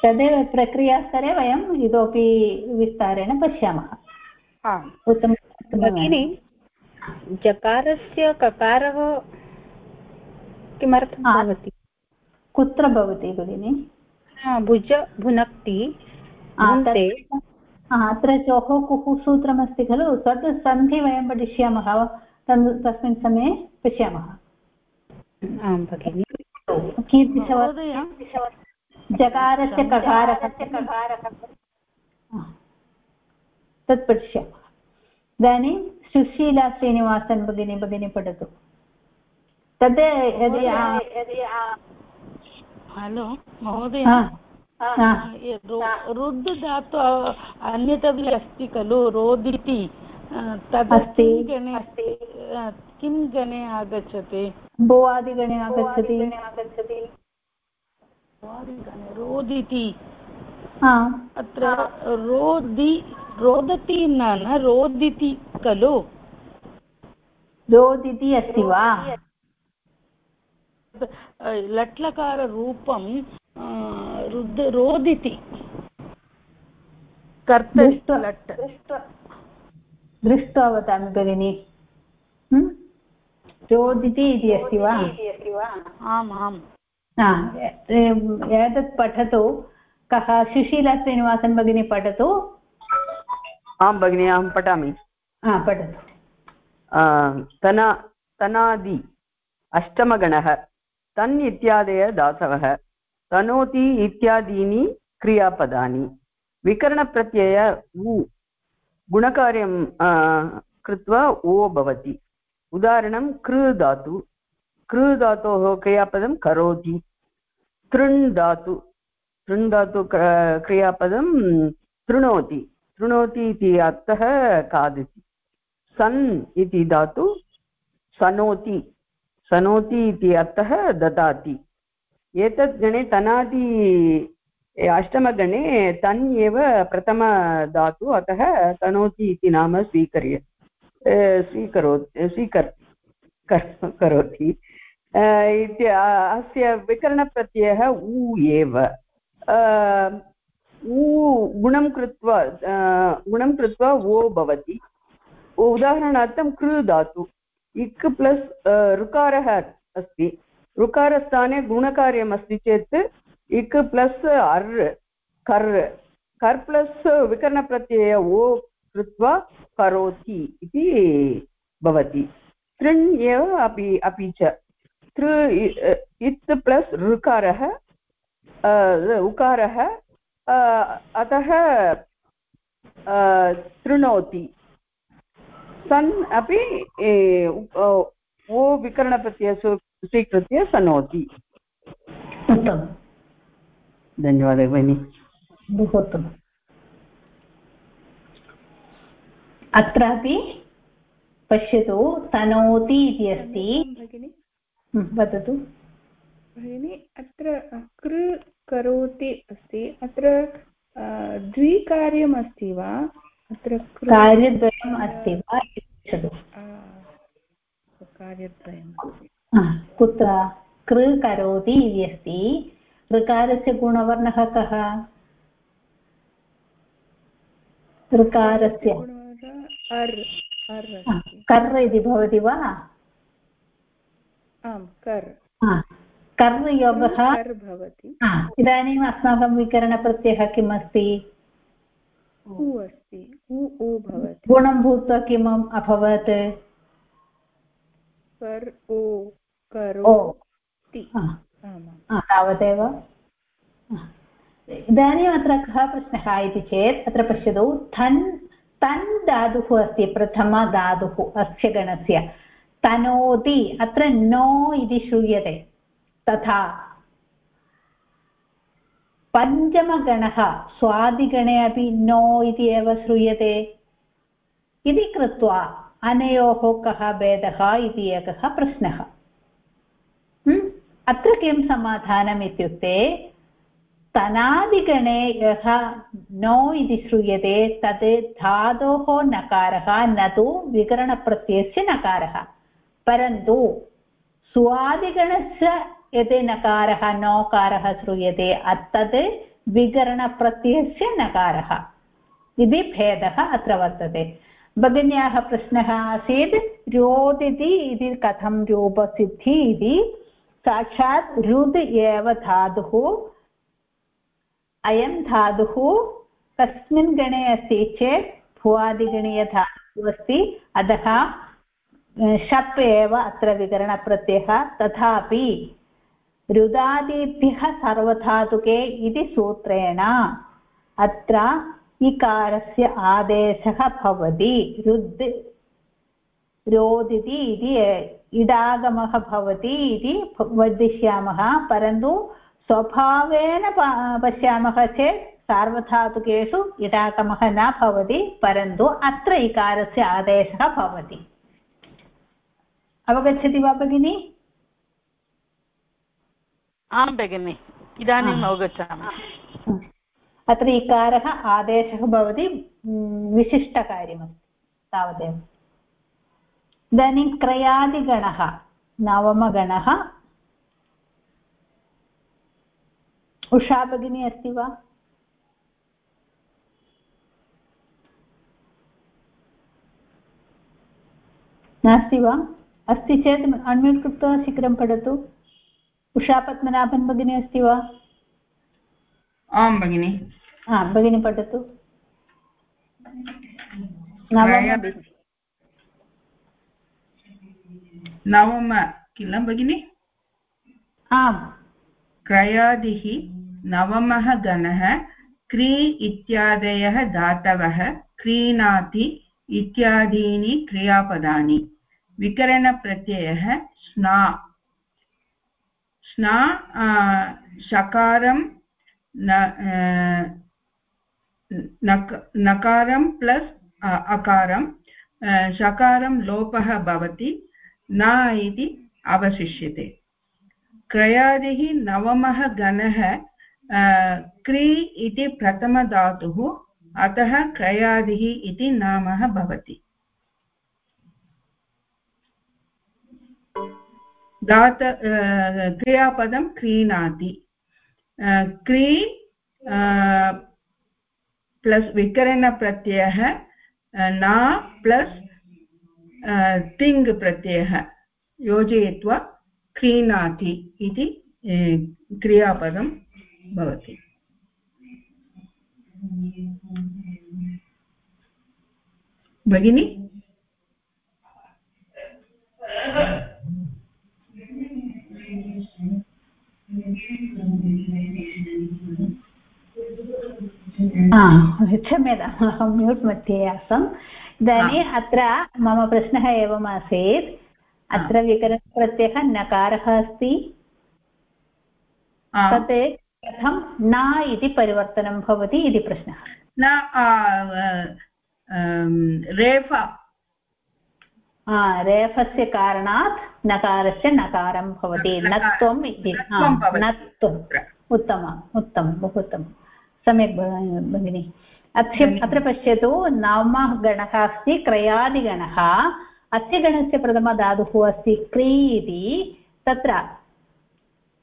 तदेव प्रक्रियास्तरे वयम् इतोपि विस्तारेण पश्यामः। भगिनि जकारस्य ककारः किमर्थं भवति? कुत्र भवति भगिनि? भुज भुनक्ति अत्र चोः कुः सूत्रमस्ति खलु? तत् सन्धि वयं पठिष्यामः तस्मिन् समये पश्यामः। आं भगिनि। कीदृशः जकारस्य ककारः। तत् पश्यामः इदानीं सुशीला श्रीनिवासन् भगिनी भगिनी पठतु तद् यदि हलो महोदय रुद् धातु अन्यतपि अस्ति खलु रोदिति तदस्ति गणे अस्ति किं गणे आगच्छति भुवादिगणे आगच्छति रोदिति अत्र रोदि रोदति न रोदिति खलु? रोदिति अस्ति वा? लट्लकाररूपं रुद् रोदिति। कर्तरि लट्। दृष्ट्वा वदामि भगिनि। रोदिति इति अस्ति वा? आम् आम्। एतत् पठतु। कः सुशीला श्रीनिवासन् भगिनी पठतु। आं भगिनि अहं पठामि। पठतु। तना तनादि अष्टमगणः तन् इत्यादयः धातवः तनोति इत्यादीनि क्रियापदानि। विकरणप्रत्यय उ गुणकार्यं कृत्वा ओ भवति। उदाहरणं कृ धातु। कृ धातोः क्रियापदं करोति। तृण् धातु। तृण् धातु क्रियापदं तृणोति। शृणोति इति अर्थः खादति। सन् इति धातु, सनोति। सनोति इति अर्थः ददाति। एतत् गणे तनादि अष्टमगणे तन् एव प्रथमधातु अतः तनोति इति नाम स्वीकर्य स्वीकरो स्वीकर् करोति। इति अस्य विकरणप्रत्ययः उ एव। उ गुणं कृत्वा गुणं कृत्वा ओ भवति। उदाहरणार्थं कृ धातु। इक् प्लस् ऋकारः अस्ति। ऋकारस्थाने गुणकार्यम् चेत् इक् प्लस् अर्, कर्। कर् प्लस् विकरणप्रत्यय ओ कृत्वा करोति इति भवति। तृण् एव अपि अपि च। तृ इत् प्लस् ऋकारः उकारः अतः तृणोति सन् अपि ओ विकरणप्रत्यय स्वीकृत्य सनोति उत्तमं धन्यवादः भगिनि बहु उत्तमम् अत्रापि पश्यतु तनोति इति अस्ति। भगिनि। वदतु। भगिनि अत्र कृ करोति अस्ति। अत्र द्विकार्यम् अस्ति वा? अत्र कार्यद्वयम् अस्ति वा पृच्छतु। कार्यद्वयम् कुत्र? कृ करोति इति अस्ति। ऋकारस्य गुणवर्णः कः? ऋकारस्य। कर् इति भवति वा? आम् कर्। कर् योगः भवति इदानीम् अस्माकं विकरणप्रत्ययः किम् अस्ति। अस्ति गुणं भूत्वा किम् अभवत्? कर् ओ। तावदेव। इदानीम् अत्र कः प्रश्नः इति चेत् अत्र पश्यतु थन् तन् धातुः अस्ति प्रथमधातुः अस्य गणस्य। तनोति अत्र नो इति श्रूयते। तथा पञ्चमगणः स्वादिगणे अपि नो इति एव श्रूयते इति कृत्वा अनयोः कः भेदः इति एकः प्रश्नः अत्र किं समाधानम् इत्युक्ते तनादिगणे यः नो इति श्रूयते तत् धातोः नकारः न तु विकरणप्रत्ययस्य नकारः परन्तु स्वादिगणस्य यत् नकारः नोकारः श्रूयते तत् विकरणप्रत्ययस्य नकारः इति भेदः अत्र वर्तते। भगिन्याः प्रश्नः आसीत् रोदिति इति कथं रूपसिद्धि इति? साक्षात् रुद् एव धातुः। अयं धातुः कस्मिन् गणे अस्ति चेत् भुवादिगणीयधातुः अस्ति, अतः शप् एव अत्र विकरणप्रत्ययः। तथापि रुदादिभ्यः सर्वधातुके इति सूत्रेण अत्र इकारस्य आदेशः भवति रुद् रोदिति इति इडागमः भवति इति वदिष्यामः, परन्तु स्वभावेन पश्यामः चेत् सार्वधातुकेषु इडागमः न भवति, परन्तु अत्र इकारस्य आदेशः भवति। अवगच्छति वा भगिनि? आं भगिनि इदानीम् अवगच्छामि। अत्र इकारः आदेशः भवति विशिष्टकार्यमस्ति तावदेव। इदानीं क्रयादिगणः नवमगणः। उषा भगिनी अस्ति वा? नास्ति वा? अस्ति चेत् अन्म्यूट् कृत्वा शीघ्रं पठतु। उषा पद्मनाभन् भगिनी अस्ति वा? आं भगिनि। हा भगिनी पठतु। नवम किल भगिनि? आम्। क्रयादिः नवमः गणः क्री इत्यादयः धातवः क्रीणाति इत्यादीनि क्रियापदानि। विकरणप्रत्ययः स्ना। स्ना शकारं नकारं प्लस् अकारं शकारं लोपः भवति, न इति अवशिष्यते। क्रयादिः नवमः गणः क्री इति प्रथमधातुः, अतः क्रयादिः इति नामः भवति। दात क्रियापदं क्रीणाति क्री प्लस् विकरणप्रत्ययः न प्लस् तिङ् प्रत्ययः योजयित्वा क्रीणाति इति क्रियापदं भवति भगिनि क्षम्यताम् अहं म्यूट् मध्ये आसम्। इदानीम् अत्र मम प्रश्नः एवमासीत् अत्र विकरणप्रत्ययः नकारः अस्ति। तत् कथं न इति परिवर्तनं भवति इति प्रश्नः। न रेफा। रेफस्य कारणात् नकारस्य नकारं भवति नत्वम् इति. नत्वम् उत्तमम् उत्तमं बहु उत्तमं सम्यक् भगिनि. अस्य अत्र पश्यतु नवमः गणः अस्ति क्रयादिगणः. अस्य गणस्य प्रथमधातुः अस्ति क्री इति. तत्र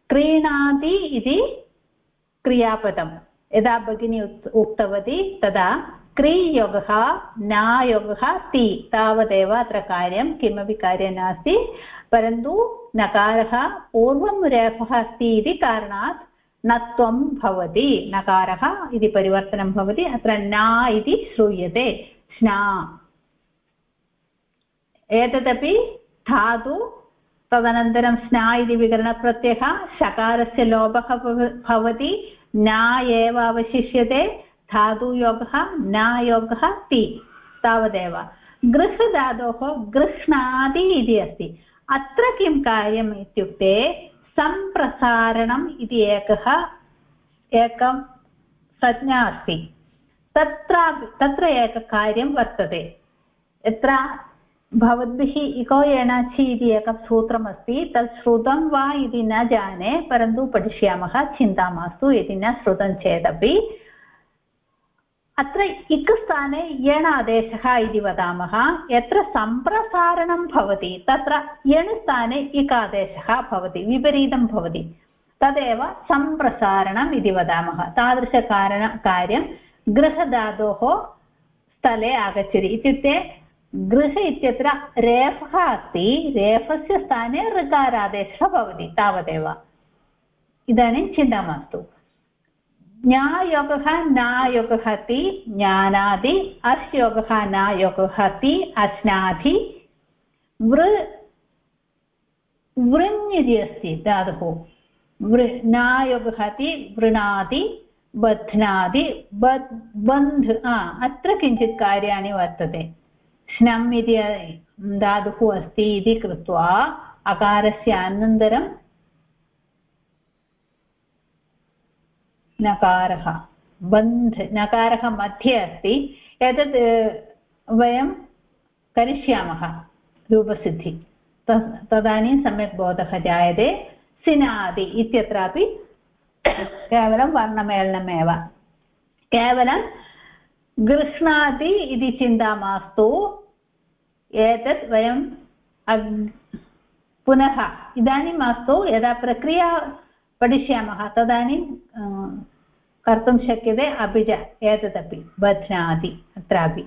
क्रीणाति इति क्रियापदं यदा भगिनी उक्तवती तदा क्रीयोगः नायोगः ति तावदेव अत्र कार्यं किमपि कार्यं नास्ति परन्तु नकारः पूर्वं रेफः अस्ति इति कारणात् नत्वं भवति नकारः इति परिवर्तनं भवति अत्र न इति श्रूयते स्ना एतदपि धातु तदनन्तरं स्ना इति विकरणप्रत्ययः शकारस्य लोपः भवति न एव अवशिष्यते धातुयोगः न योगः ति तावदेव। गृहधातोः गृह्णाति इति अस्ति। अत्र किं कार्यम् इत्युक्ते सम्प्रसारणम् इति एकः, एकं संज्ञा अस्ति। तत्र तत्र एककार्यं वर्तते। यत्र भवद्भिः इको एणाचि इति एकं सूत्रमस्ति तत् श्रुतं वा इति न जाने, परन्तु पठिष्यामः, चिन्ता मास्तु यदि न श्रुतं चेदपि। अत्र इक् स्थाने यण् आदेशः इति वदामः यत्र सम्प्रसारणं भवति तत्र यण् स्थाने इक् आदेशः भवति विपरीतं भवति तदेव सम्प्रसारणम् इति वदामः तादृशकारण कार्यं गृहधातोः स्थले आगच्छति इत्युक्ते गृह इत्यत्र रेफः अस्ति रेफस्य स्थाने ऋकारादेशः भवति तावदेव इदानीं चिन्ता मास्तु ज्ञायोगः नायोगः ति ज्ञानादि अस्योगः नायोगः ति अश्नाधि वृ इति अस्ति धातुः। वृ नायोगः ति वृणादि, बध्नादि, बध्, बन्ध् अत्र किञ्चित् कार्याणि वर्तते। श्नम् इति धातुः अस्ति इति कृत्वा, अकारस्य अनन्तरं नकारः, बन्ध्, नकारः मध्ये अस्ति। एतत् वयं करिष्यामः रूपसिद्धि। तदानीं सम्यक् बोधः जायते। सिनादि इत्यत्रापि केवलं वर्णमेलनमेव। केवलं गृह्णाति इति चिन्ता मास्तु। एतत् वयं पुनः इदानीं मास्तु यदा प्रक्रिया पठिष्यामः तदानीं कर्तुं शक्यते अपि च एतदपि बध्नाति अत्रापि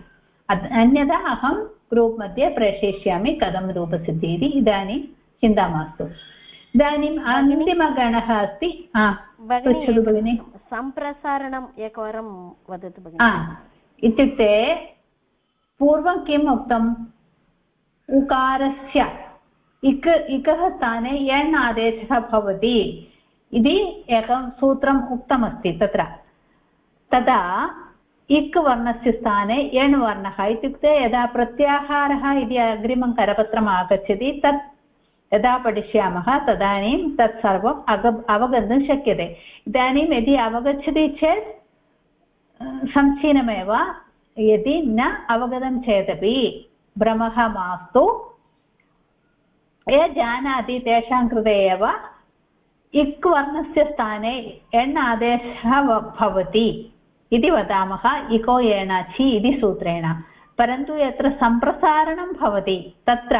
अन्यथा अहं ग्रूप् मध्ये प्रेषयिष्यामि कथं रूपसिद्धिः इति इदानीं चिन्ता मास्तु इदानीम् अन्तिमगणः अस्ति पृच्छतु भगिनि सम्प्रसारणम् एकवारं वदतु भगिनि इत्युक्ते पूर्वं किम् उक्तम् उकारस्य इक् इकः स्थाने यण् आदेशः भवति इति एकं सूत्रम् उक्तमस्ति तत्र। तदा इक् वर्णस्य स्थाने एण् वर्णः इत्युक्ते यदा प्रत्याहारः इति अग्रिमं करपत्रम् आगच्छति तत् यदा पठिष्यामः तदानीं तत् सर्वम् अग, अवगन्तुं शक्यते। इदानीं यदि अवगच्छति चेत् समीचीनमेव यदि न अवगतं चेदपि भ्रमः मास्तु। ये जानाति तेषां कृते एव इक् वर्णस्य स्थाने एण् आदेशः भवति इति वदामः इको एणाचि इति सूत्रेण। परन्तु यत्र सम्प्रसारणं भवति तत्र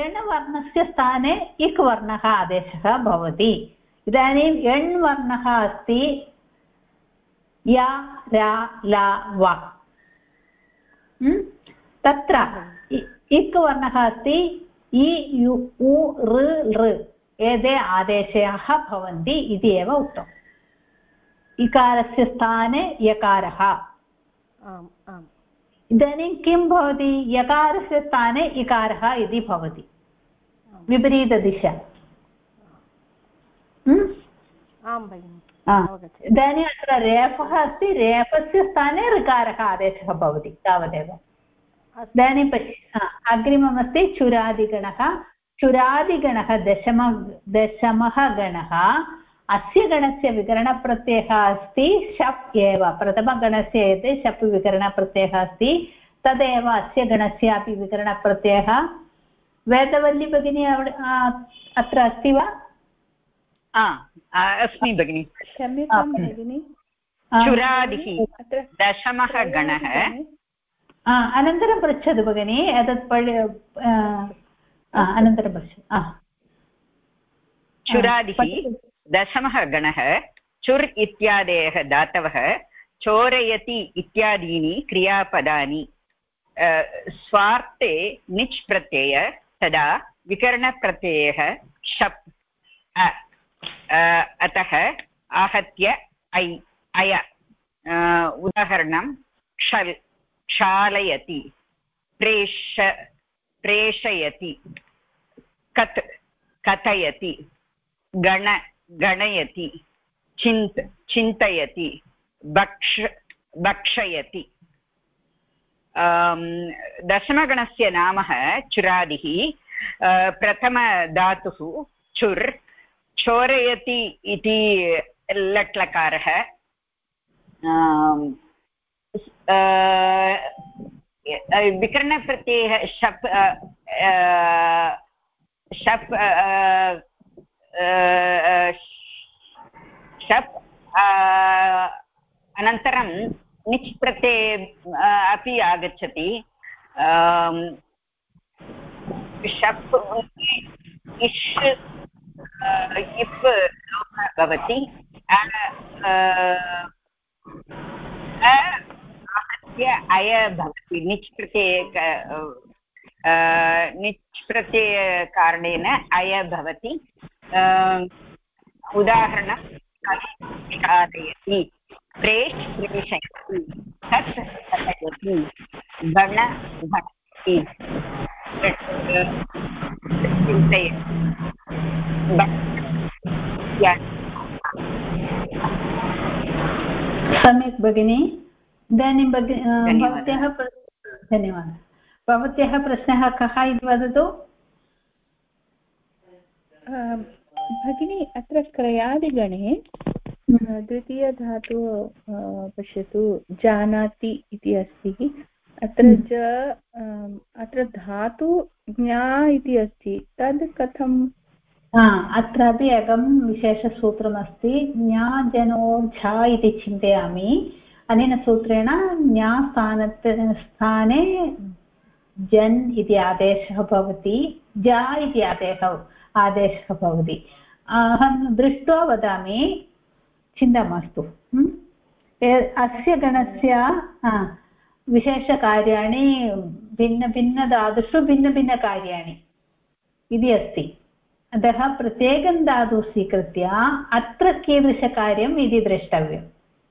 एण् वर्णस्य स्थाने इक् वर्णः आदेशः भवति। इदानीम् एण् वर्णः अस्ति या रा ला वा। तत्र इक् वर्णः अस्ति इ यु उ ऋ लृ एते आदेशाः भवन्ति इति एव उक्तम्। इकारस्य स्थाने यकारः। आम् आम्। इदानीं किं भवति? यकारस्य स्थाने इकारः इति भवति। विपरीतदिशा। इदानीम् अत्र रेफः अस्ति। रेफस्य स्थाने ऋकारः आदेशः भवति तावदेव। इदानीं पश्य अग्रिममस्ति चुरादिगणः। चुरादिगणः दशम दशमः गणः अस्य गणस्य विकरणप्रत्ययः अस्ति शप् एव प्रथमगणस्य यत् शप् विकरणप्रत्ययः अस्ति तदेव अस्य गणस्यापि विकरणप्रत्ययः। वेदवल्ली भगिनी अत्र अस्ति वा? अस्मि भगिनि। क्षम्यतां भगिनि। चुरादिः दशमः गणः। अनन्तरं पृच्छतु भगिनि एतत् अनन्तरं पश्य चुरादिः दशमः गणः चुर् इत्यादयः धातवः चोरयति इत्यादीनि क्रियापदानि स्वार्थे निच् प्रत्यय तदा विकरणप्रत्ययः शप् अतः आहत्य ऐ अय उदाहरणं क्षल् क्षालयति प्रेष प्रेषयति कत्, कथयति, गण, गणयति, चिन्त, चिन्तयति भक्ष भक्षयति दशमगणस्य नाम चुरादिः प्रथमधातुः, चुर्, चोरयति इति लट्लकारः। विकरणप्रत्ययः शप् शप् शप् अनन्तरं निच् प्रत्यये अपि आगच्छति। शप् इष् भवति। अय भवति। निच् प्रत्यये निच् प्रत्ययकारणेन अय भवति उदाहरणं खादयति प्रेष् प्रेषयति तत् कथयति गण भक्ति सम्यक् भगिनि इदानीं भवत्याः धन्यवादः भवत्याः प्रश्नः कः इति वदतु? भगिनी अत्र क्रयादिगणे द्वितीयधातु पश्यतु जानाति इति अस्ति। अत्र च अत्र धातु ज्ञा इति अस्ति। तद् कथं अत्रापि एकं विशेषसूत्रमस्ति। ज्ञा जनो झा इति चिन्तयामि। अनेन सूत्रेण ज्ञा स्थानत् स्थाने जन् इति आदेशः भवति जा इति आदेशः आदेशः भवति। अहं दृष्ट्वा वदामि चिन्ता मास्तु। अस्य गणस्य विशेषकार्याणि भिन्नभिन्नधातुषु भिन्नभिन्नकार्याणि इति अस्ति। अतः प्रत्येकं धातु स्वीकृत्य अत्र कीदृशकार्यम् इति द्रष्टव्यं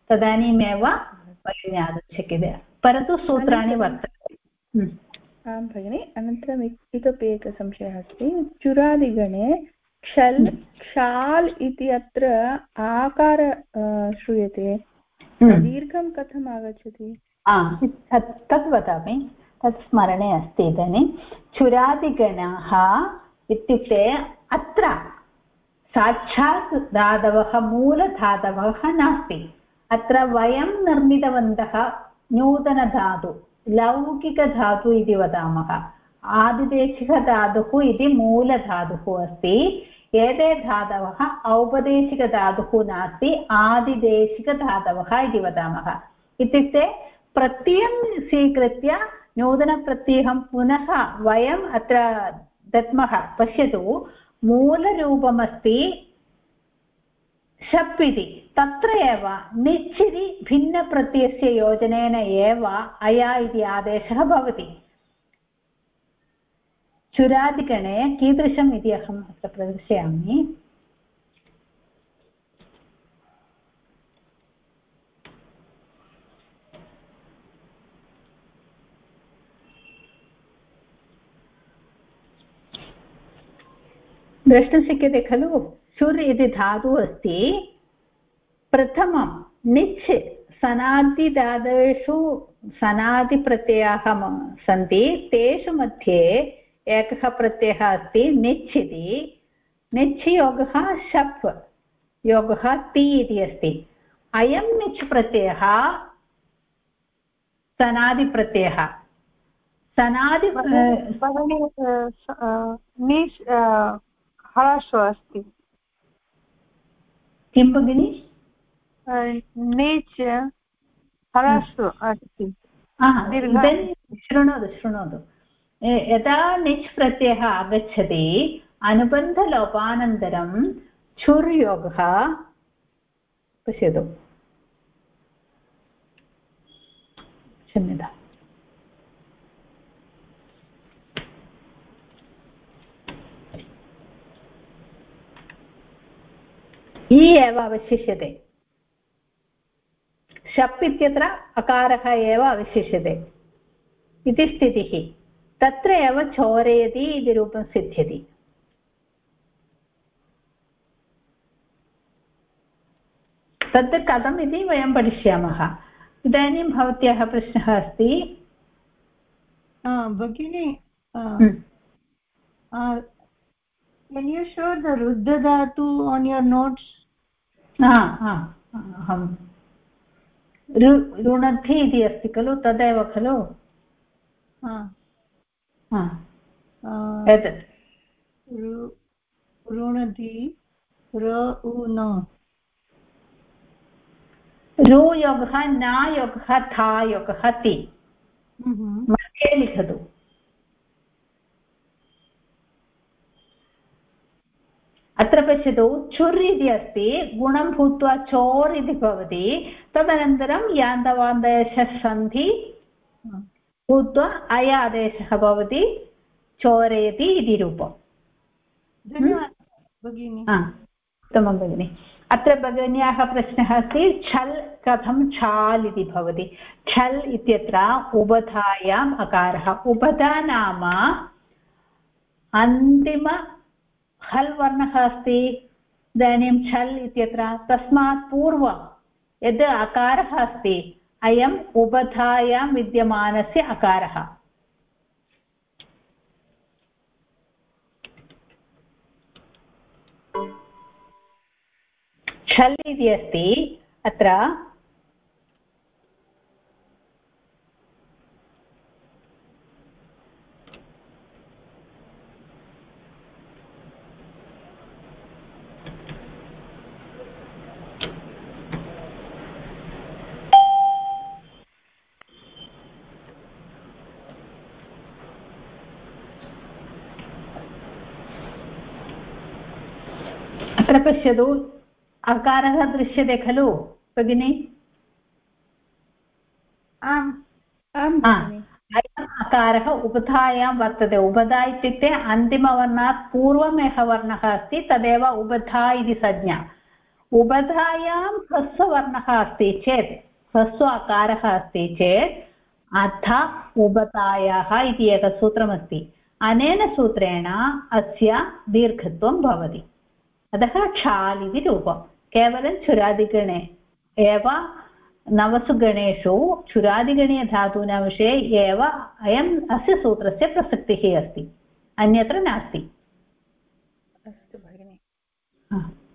तदानीमेव वयं ज्ञातुं शक्यते। परन्तु सूत्राणि वर्तन्ते। आं भगिनि अनन्तरम् इतोपि एकः संशयः अस्ति। चुरादिगणे क्षल् क्षाल् इति अत्र आकार श्रूयते। दीर्घं कथम् आगच्छति? तत् वदामि। तत् स्मरणे अस्ति इदानीं। चुरादिगणाः इत्युक्ते अत्र साक्षात् धातवः मूलधातवः नास्ति। अत्र वयं निर्मितवन्तः नूतनधातु। लौकिकधातु इति वदामः। आदिदेशिकधातुः इति मूलधातुः अस्ति। एते धातवः औपदेशिकधातुः नास्ति, आदिदेशिकधातवः इति वदामः। इत्युक्ते प्रत्ययं स्वीकृत्य नूतनप्रत्ययं पुनः वयम् अत्र दद्मः, पश्यतु, मूलरूपमस्ति शप् इति। तत्र एव निच् इति भिन्नप्रत्ययस्य योजनेन एव अया इति आदेशः भवति। चुरादिगणे कीदृशम् इति अहम् अत्र प्रदर्शयामि। द्रष्टुं शक्यते खलु? सुर् इति धातुः अस्ति। प्रथमं निच् सनादिदादेषु सनादिप्रत्ययाः सन्ति तेषु मध्ये एकः प्रत्ययः अस्ति निच् इति। निच् योगः शप् योगः ति इति अस्ति। अयं निच् प्रत्ययः सनादिप्रत्ययः। सनादि नीश् हलाश्व अस्ति। किं भगिनि? नीच् हलाश्व अस्ति शृणोतु शृणोतु यदा निच् प्रत्ययः आगच्छति अनुबन्धलोपानन्तरं छुर् योगः पश्यतु क्षम्यता इ एव अवशिष्यते शप् इत्यत्र अकारः एव अवशिष्यते। इति स्थितिः। तत्र एव चोरयति इति रूपं सिद्ध्यति। तत् कथम् इति वयं पठिष्यामः। इदानीं भवत्याः प्रश्नः अस्ति। भगिनी can you show the ruddha dhatu on your notes अहं रुणद्धि इति अस्ति खलु? तदेव खलु? एतत्। रुणधि र उ न। रुयोगः नायोगः थायोगः ति। मध्ये लिखतु? अत्र पश्यतु चुर् इति अस्ति गुणं भूत्वा चोर् इति भवति तदनन्तरं यान्तवान्तयशः सन्धि भूत्वा अय आदेशः भवति चोरयति इति रूपम्। उत्तमं भगिनि। अत्र भगिन्याः प्रश्नः अस्ति छल् कथं छाल् इति भवति? छल् इत्यत्र उबधायाम् अकारः उबधा नाम अन्तिम हल् वर्णः अस्ति इदानीं छल् इत्यत्र तस्मात् पूर्वं यद् अकारः अस्ति, अयम् उबधायां विद्यमानस्य अकारः। छल् इति अस्ति, अत्र अत्र पश्यतु। अकारः दृश्यते खलु भगिनि? आम् अयम् अकारः उबधायां वर्तते। उबधा इत्युक्ते अन्तिमवर्णात् पूर्वम् यः वर्णः अस्ति तदेव उबधा इति संज्ञा। उबधायां ह्रस्ववर्णः अस्ति चेत् ह्रस्व अकारः अस्ति चेत् अथ उबतायाः इति एकं सूत्रमस्ति अनेन सूत्रेण अस्य दीर्घत्वं भवति। अतः क्षाल् इति रूपं केवलं चुरादिगणे एव नवसु गणेषु चुरादिगणीयधातूनां विषये एव अयम् अस्य सूत्रस्य प्रसक्तिः अस्ति। अन्यत्र नास्ति। अस्तु भगिनि।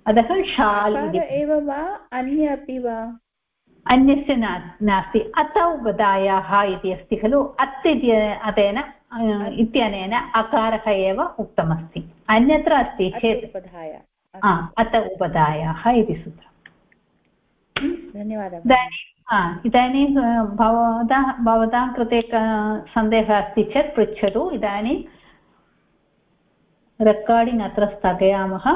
अतः शाल् एव वा अन्य अपि वा? अन्यस्य ना नास्ति। अत उपदायाः इति अस्ति खलु। अत् इति अतेन इत्यनेन अकारः एव उक्तमस्ति। अन्यत्र अस्ति चेत् उपधाय अत उपदायाः इति सूत्रम्। धन्यवादः। इदानीं भवतः भवतां कृते सन्देहः अस्ति चेत् पृच्छतु। इदानीं रेकार्डिङ्ग् अत्र स्थगयामः।